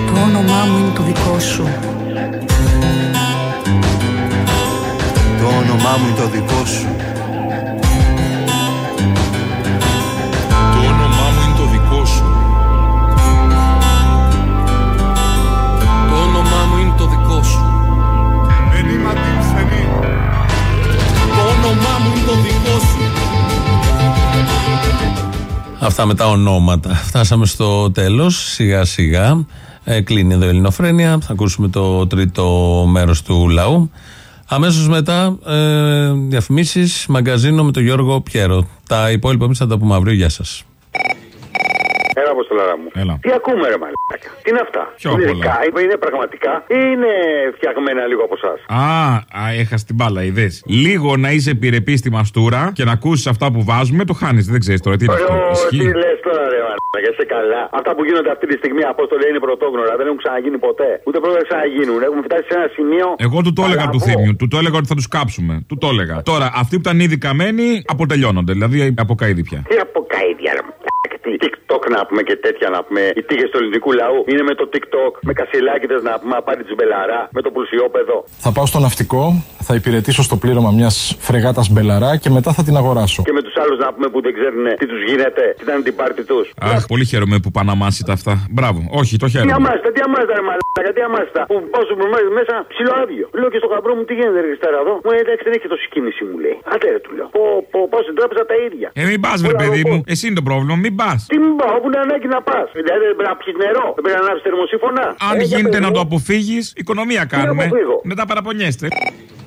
[SPEAKER 43] Το όνομά μου είναι το δικό σου.
[SPEAKER 41] Το όνομά μου είναι το δικό σου.
[SPEAKER 40] Το όνομά μου είναι το δικό σου.
[SPEAKER 44] Το όνομά μου είναι το δικό σου. Το όνομά μου είναι το δικό σου.
[SPEAKER 4] Αυτά με τα ονόματα. Φτάσαμε στο τέλος, σιγά σιγά. Ε, κλείνει εδώ η Ελληνοφρένεια. Θα ακούσουμε το τρίτο μέρος του λαού. Αμέσως μετά, ε, διαφημίσεις, μαγκαζίνο με τον Γιώργο Πιέρο. Τα υπόλοιπα εμείς θα τα πούμε αύριο. Γεια σας.
[SPEAKER 34] Έλα, Αποστολάρα μου.
[SPEAKER 14] Έλα.
[SPEAKER 34] Τι ακούμε, ρε μαλάκα. Τι είναι αυτά;
[SPEAKER 14] Ποιο
[SPEAKER 34] είναι
[SPEAKER 14] απ' όλα;
[SPEAKER 34] δικά, είναι πραγματικά ή είναι φτιαγμένα λίγο από εσάς;
[SPEAKER 14] Α, α έχασε την μπάλα, είδες. Λίγο να είσαι επιρρεπής στη μαστούρα και να ακούσεις αυτά που βάζουμε, το χάνεις. Δεν ξέρεις τώρα τι είναι αυτό.
[SPEAKER 34] Τι
[SPEAKER 14] Ισχύει.
[SPEAKER 34] λες τώρα, ρε μαλάκα, είσαι καλά. Αυτά που γίνονται αυτή τη στιγμή, Απόστολε, είναι πρωτόγνωρα. Δεν έχουν ξαναγίνει ποτέ. Ούτε πρώτα να ξαναγίνουν. Έχουμε φτάσει σε ένα σημείο.
[SPEAKER 14] Εγώ του το έλεγα του
[SPEAKER 34] Παλαβό.
[SPEAKER 14] θύμιου. Του το έλεγα ότι θα τους κάψουμε. Του το έλεγα. Τώρα, αυτοί που ήταν ήδη καμένοι αποτελειώνονται. Δηλαδή από καίδι πια.
[SPEAKER 34] Τι από καίδια, ρε μαλάκα. Τι TikTok να πούμε και τέτοια να πούμε. Οι τύχες του ελληνικού λαού είναι με το TikTok. Με κασιλάκιδες να πούμε απάντη του μπελαρά. Με το πλουσιόπεδο.
[SPEAKER 46] Θα πάω στο ναυτικό, θα υπηρετήσω στο πλήρωμα μιας φρεγάτας μπελαρά και μετά θα την αγοράσω.
[SPEAKER 34] Και με τους άλλους να πούμε που δεν ξέρουν τι τους γίνεται, τι ήταν την πάρτι τους.
[SPEAKER 14] Αχ, πολύ χαίρομαι που παναμάσιτα αυτά. Μπράβο. Όχι, το
[SPEAKER 34] Τι
[SPEAKER 14] χαίρομαι.
[SPEAKER 34] αμάστα, τι αμάστα, ρε μαλάκα, τι αμάστα. Που πάω στο προμάδι μέσα, ψηλό άδειο. Λέω και στο γαμπρό μου τι γίνεται, ρε Χριστάρα εδώ. Μου λέει εντάξει, δεν έχει τόσο κίνηση, μου λέει. Άντε, ρε, του λέω. Πω, πω, πάω στην τράπεζα τα ίδια.
[SPEAKER 14] Ε, μην πας, βρε παιδί μου. Εσύ είναι το πρόβλημα, μην πας.
[SPEAKER 34] Τι μην πάω, όπου είναι ανάγκη να πας. Δηλαδή δεν πρέπει να πιεις νερό, δεν πρέπει να ανάψεις θερμοσύφωνα.
[SPEAKER 14] Αν
[SPEAKER 34] Ε, για
[SPEAKER 14] γίνεται
[SPEAKER 34] πες
[SPEAKER 14] να
[SPEAKER 34] μου.
[SPEAKER 14] το αποφύγεις, οικονομία κάνουμε.
[SPEAKER 34] αποφύγω;
[SPEAKER 14] Μετά παραπονιέστε.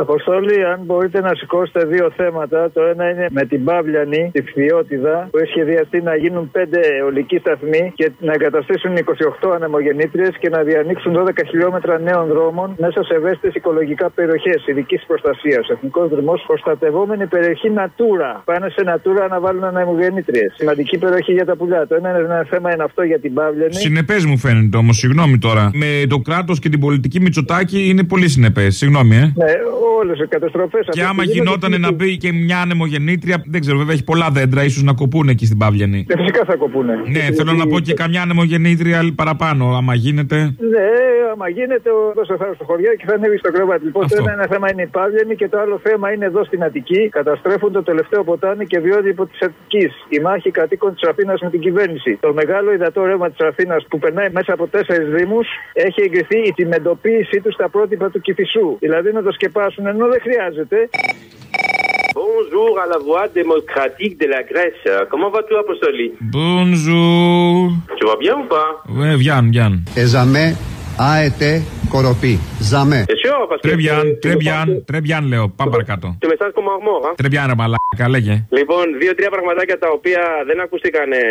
[SPEAKER 44] Αποστόλη, αν μπορείτε να σηκώσετε δύο θέματα. Το ένα είναι με την Παύλιανη, τη Φθιώτιδα, που έχει σχεδιαστεί να γίνουν πέντε ολικοί σταθμοί και να εγκαταστήσουν 28 ανεμογεννήτριες και να διανοίξουν 12 χιλιόμετρα νέων δρόμων μέσα σε ευαίσθητες οικολογικά περιοχές ειδικής προστασίας. Εθνικός Δρυμός, προστατευόμενη περιοχή Natura. Πάνε σε Natura να βάλουν ανεμογεννήτριες. Σημαντική περιοχή για τα πουλιά. Το ένα, είναι ένα θέμα είναι αυτό για την Παύλιανη.
[SPEAKER 14] Συνεπές μου φαίνεται όμως, συγγνώμη τώρα. Με το κράτος και την πολιτική Μητσοτάκη είναι πολύ συνεπές. Συγγνώμη, ε.
[SPEAKER 44] Ναι, όλες οι καταστροφές.
[SPEAKER 14] Και άμα γινόταν να μπει και μια ανεμογεννήτρια, δεν ξέρω, βέβαια έχει πολλά δέντρα, ίσως να κοπούν εκεί στην Παύλιανη.
[SPEAKER 44] Ε, φυσικά θα κοπούνε.
[SPEAKER 14] Ναι, θέλω να πω και καμιά ανεμογεννήτρια παραπάνω, άμα γίνεται.
[SPEAKER 44] Ναι, άμα γίνεται, ο δώσε θάρρος στο χωριό και θα ανέβει στο κρεβάτι. Λοιπόν, το ένα, ένα θέμα είναι η Παύλιανη και το άλλο θέμα είναι εδώ στην Αττική. Καταστρέφουν το τελευταίο ποτάμι και βιώδη υπό της Αττικής. Η μάχη κατοίκων της Αθήνας με την κυβέρνηση. Το μεγάλο υδατό ρεύμα της Αθήνας που περνάει μέσα από τέσσερις Δήμους έχει εγκριθεί η τιμεντοποίησή του στα πρότυπα του Κυφισού. Δηλαδή να το σκεπάσουν ενώ δεν χρειάζεται.
[SPEAKER 47] Bonjour à la voix démocratique de la Grèce. Comment vas-tu, Apostoli
[SPEAKER 14] Bonjour.
[SPEAKER 47] Tu vas bien ou pas
[SPEAKER 14] Ε, Βιάν, Βιάν.
[SPEAKER 48] Εζαμέ, άετε, κοροπή. Ζαμέ.
[SPEAKER 47] T'es sûr Parce que
[SPEAKER 14] Τρέμπιαν, τρέμπιαν, τρέμπιαν λέω. Πάμε παρακάτω.
[SPEAKER 47] tu me sens comme un mort, hein
[SPEAKER 14] Τρέμπιαν, ρε μαλάκα, λέγε.
[SPEAKER 47] Λοιπόν, δύο-τρία πραγματάκια τα οποία δεν ακούστηκαν ε,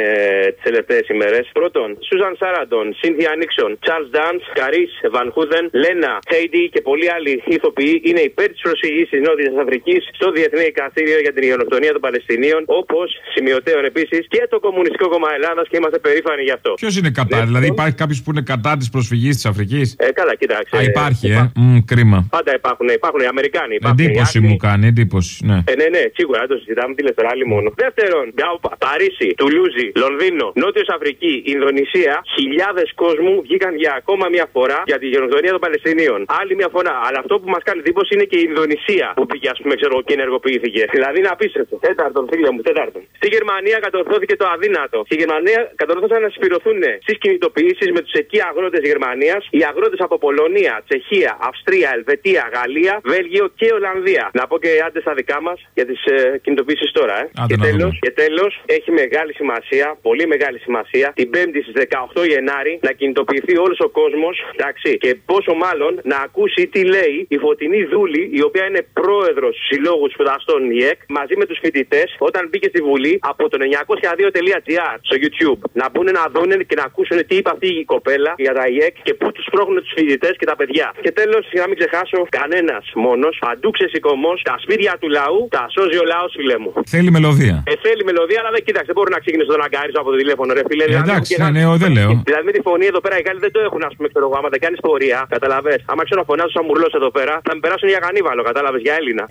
[SPEAKER 47] τι τελευταίε ημέρε. Πρώτον, Σούζαν Σάραντον, Σίνθια Νίξον, Τσάρλ Ντάν, Καρί, Βαν Χούδεν, Λένα, Χέιντι και πολλοί άλλοι ηθοποιοί είναι υπέρ τη προσφυγή τη Νότια Αφρική στο Διεθνή Δικαστήριο για την Γενοκτονία των Παλαιστινίων, όπω σημειωτέων επίση και το Κομμουνιστικό Κόμμα Ελλάδα και είμαστε περήφανοι γι' αυτό.
[SPEAKER 14] Ποιο είναι κατά, δηλαδή υπάρχει κάποιο που είναι κατά τη προσφυγή τη Αφρική.
[SPEAKER 47] Ε, καλά, κοίταξε.
[SPEAKER 14] Α, υπάρχει, ε. Μμ, κρίμα.
[SPEAKER 47] Πάντα υπάρχουν, υπάρχουν οι Αμερικάνοι. Υπάρχουν οι
[SPEAKER 14] Εντύπωση
[SPEAKER 47] Άγγλοι.
[SPEAKER 14] μου κάνει, εντύπωση, ναι.
[SPEAKER 47] Ε, ναι, ναι, σίγουρα δεν το συζητάμε. Τι λες τώρα, άλλη μόνο. Δεύτερον, Γκάουπα, Παρίσι, Τουλούζι, Λονδίνο, Νότιος Αφρική, Ινδονησία, χιλιάδες κόσμου βγήκαν για ακόμα μια φορά για τη γενοκτονία των Παλαιστινίων. Άλλη μια φορά. Αλλά αυτό που μας κάνει εντύπωση είναι και η Ινδονησία που πήγε, ας πούμε, ξέρω και ενεργοποιήθηκε. Δηλαδή είναι απίστευτο. Τέταρτον, φίλε μου, τέταρτον. Στη Γερμανία κατορθώθηκε το αδύνατο. Στη Γερμανία κατορθώσαν να συσπηρωθούν στις κινητοποιήσεις με τους εκεί αγρότες Γερμανίας, οι αγρότες από Πολωνία, Τσεχία, Αυστρία, Ελβετία, Γαλλία, Βέλγιο και Ολλανδία. Να πω και άντε στα δικά μας για τις ε, κινητοποιήσει τώρα. Ε.
[SPEAKER 14] Άντε
[SPEAKER 47] και
[SPEAKER 14] να
[SPEAKER 47] τέλος,
[SPEAKER 14] δούμε.
[SPEAKER 47] και τέλος, έχει μεγάλη σημασία, πολύ μεγάλη σημασία, την 5η στις 18 Γενάρη να κινητοποιηθεί όλος ο κόσμος, εντάξει, και πόσο μάλλον να ακούσει τι λέει η Φωτεινή Δούλη, η οποία είναι πρόεδρος του Συλλόγου Σπουδαστών ΙΕΚ, μαζί με τους φοιτητές, όταν μπήκε στη Βουλή από το 902.gr στο YouTube. Να μπουν να δουν και να ακούσουν τι είπε αυτή η κοπέλα για τα ΙΕΚ και πού τους πρόχνουν τους φοιτητές και τα παιδιά. Και τέλος, για να μην ξεχάσω, κανένας μόνος, παντού ξεσηκωμός, τα σπίτια του λαού, τα σώζει ο λαός, φίλε μου.
[SPEAKER 14] Θέλει μελωδία.
[SPEAKER 47] Ε, θέλει μελωδία, αλλά δεν κοίταξε. Δεν μπορεί να ξεκινήσω τον αγκάριζο από το τηλέφωνο, ρε φίλε.
[SPEAKER 14] Ε,
[SPEAKER 47] Δηλαδή,
[SPEAKER 14] εντάξει,
[SPEAKER 47] και
[SPEAKER 14] ναι,
[SPEAKER 47] να-
[SPEAKER 14] ναι, δεν λέω.
[SPEAKER 47] Δηλαδή με τη φωνή εδώ πέρα οι Γάλλοι δεν το έχουν, ας πούμε, ξέρω εγώ. Άμα δεν κάνεις πορεία, καταλαβέ. Άμα ξέρω να φωνάζω σαν μουρλό εδώ πέρα, θα με περάσουν για κανίβαλο, κατάλαβες για Έλληνα.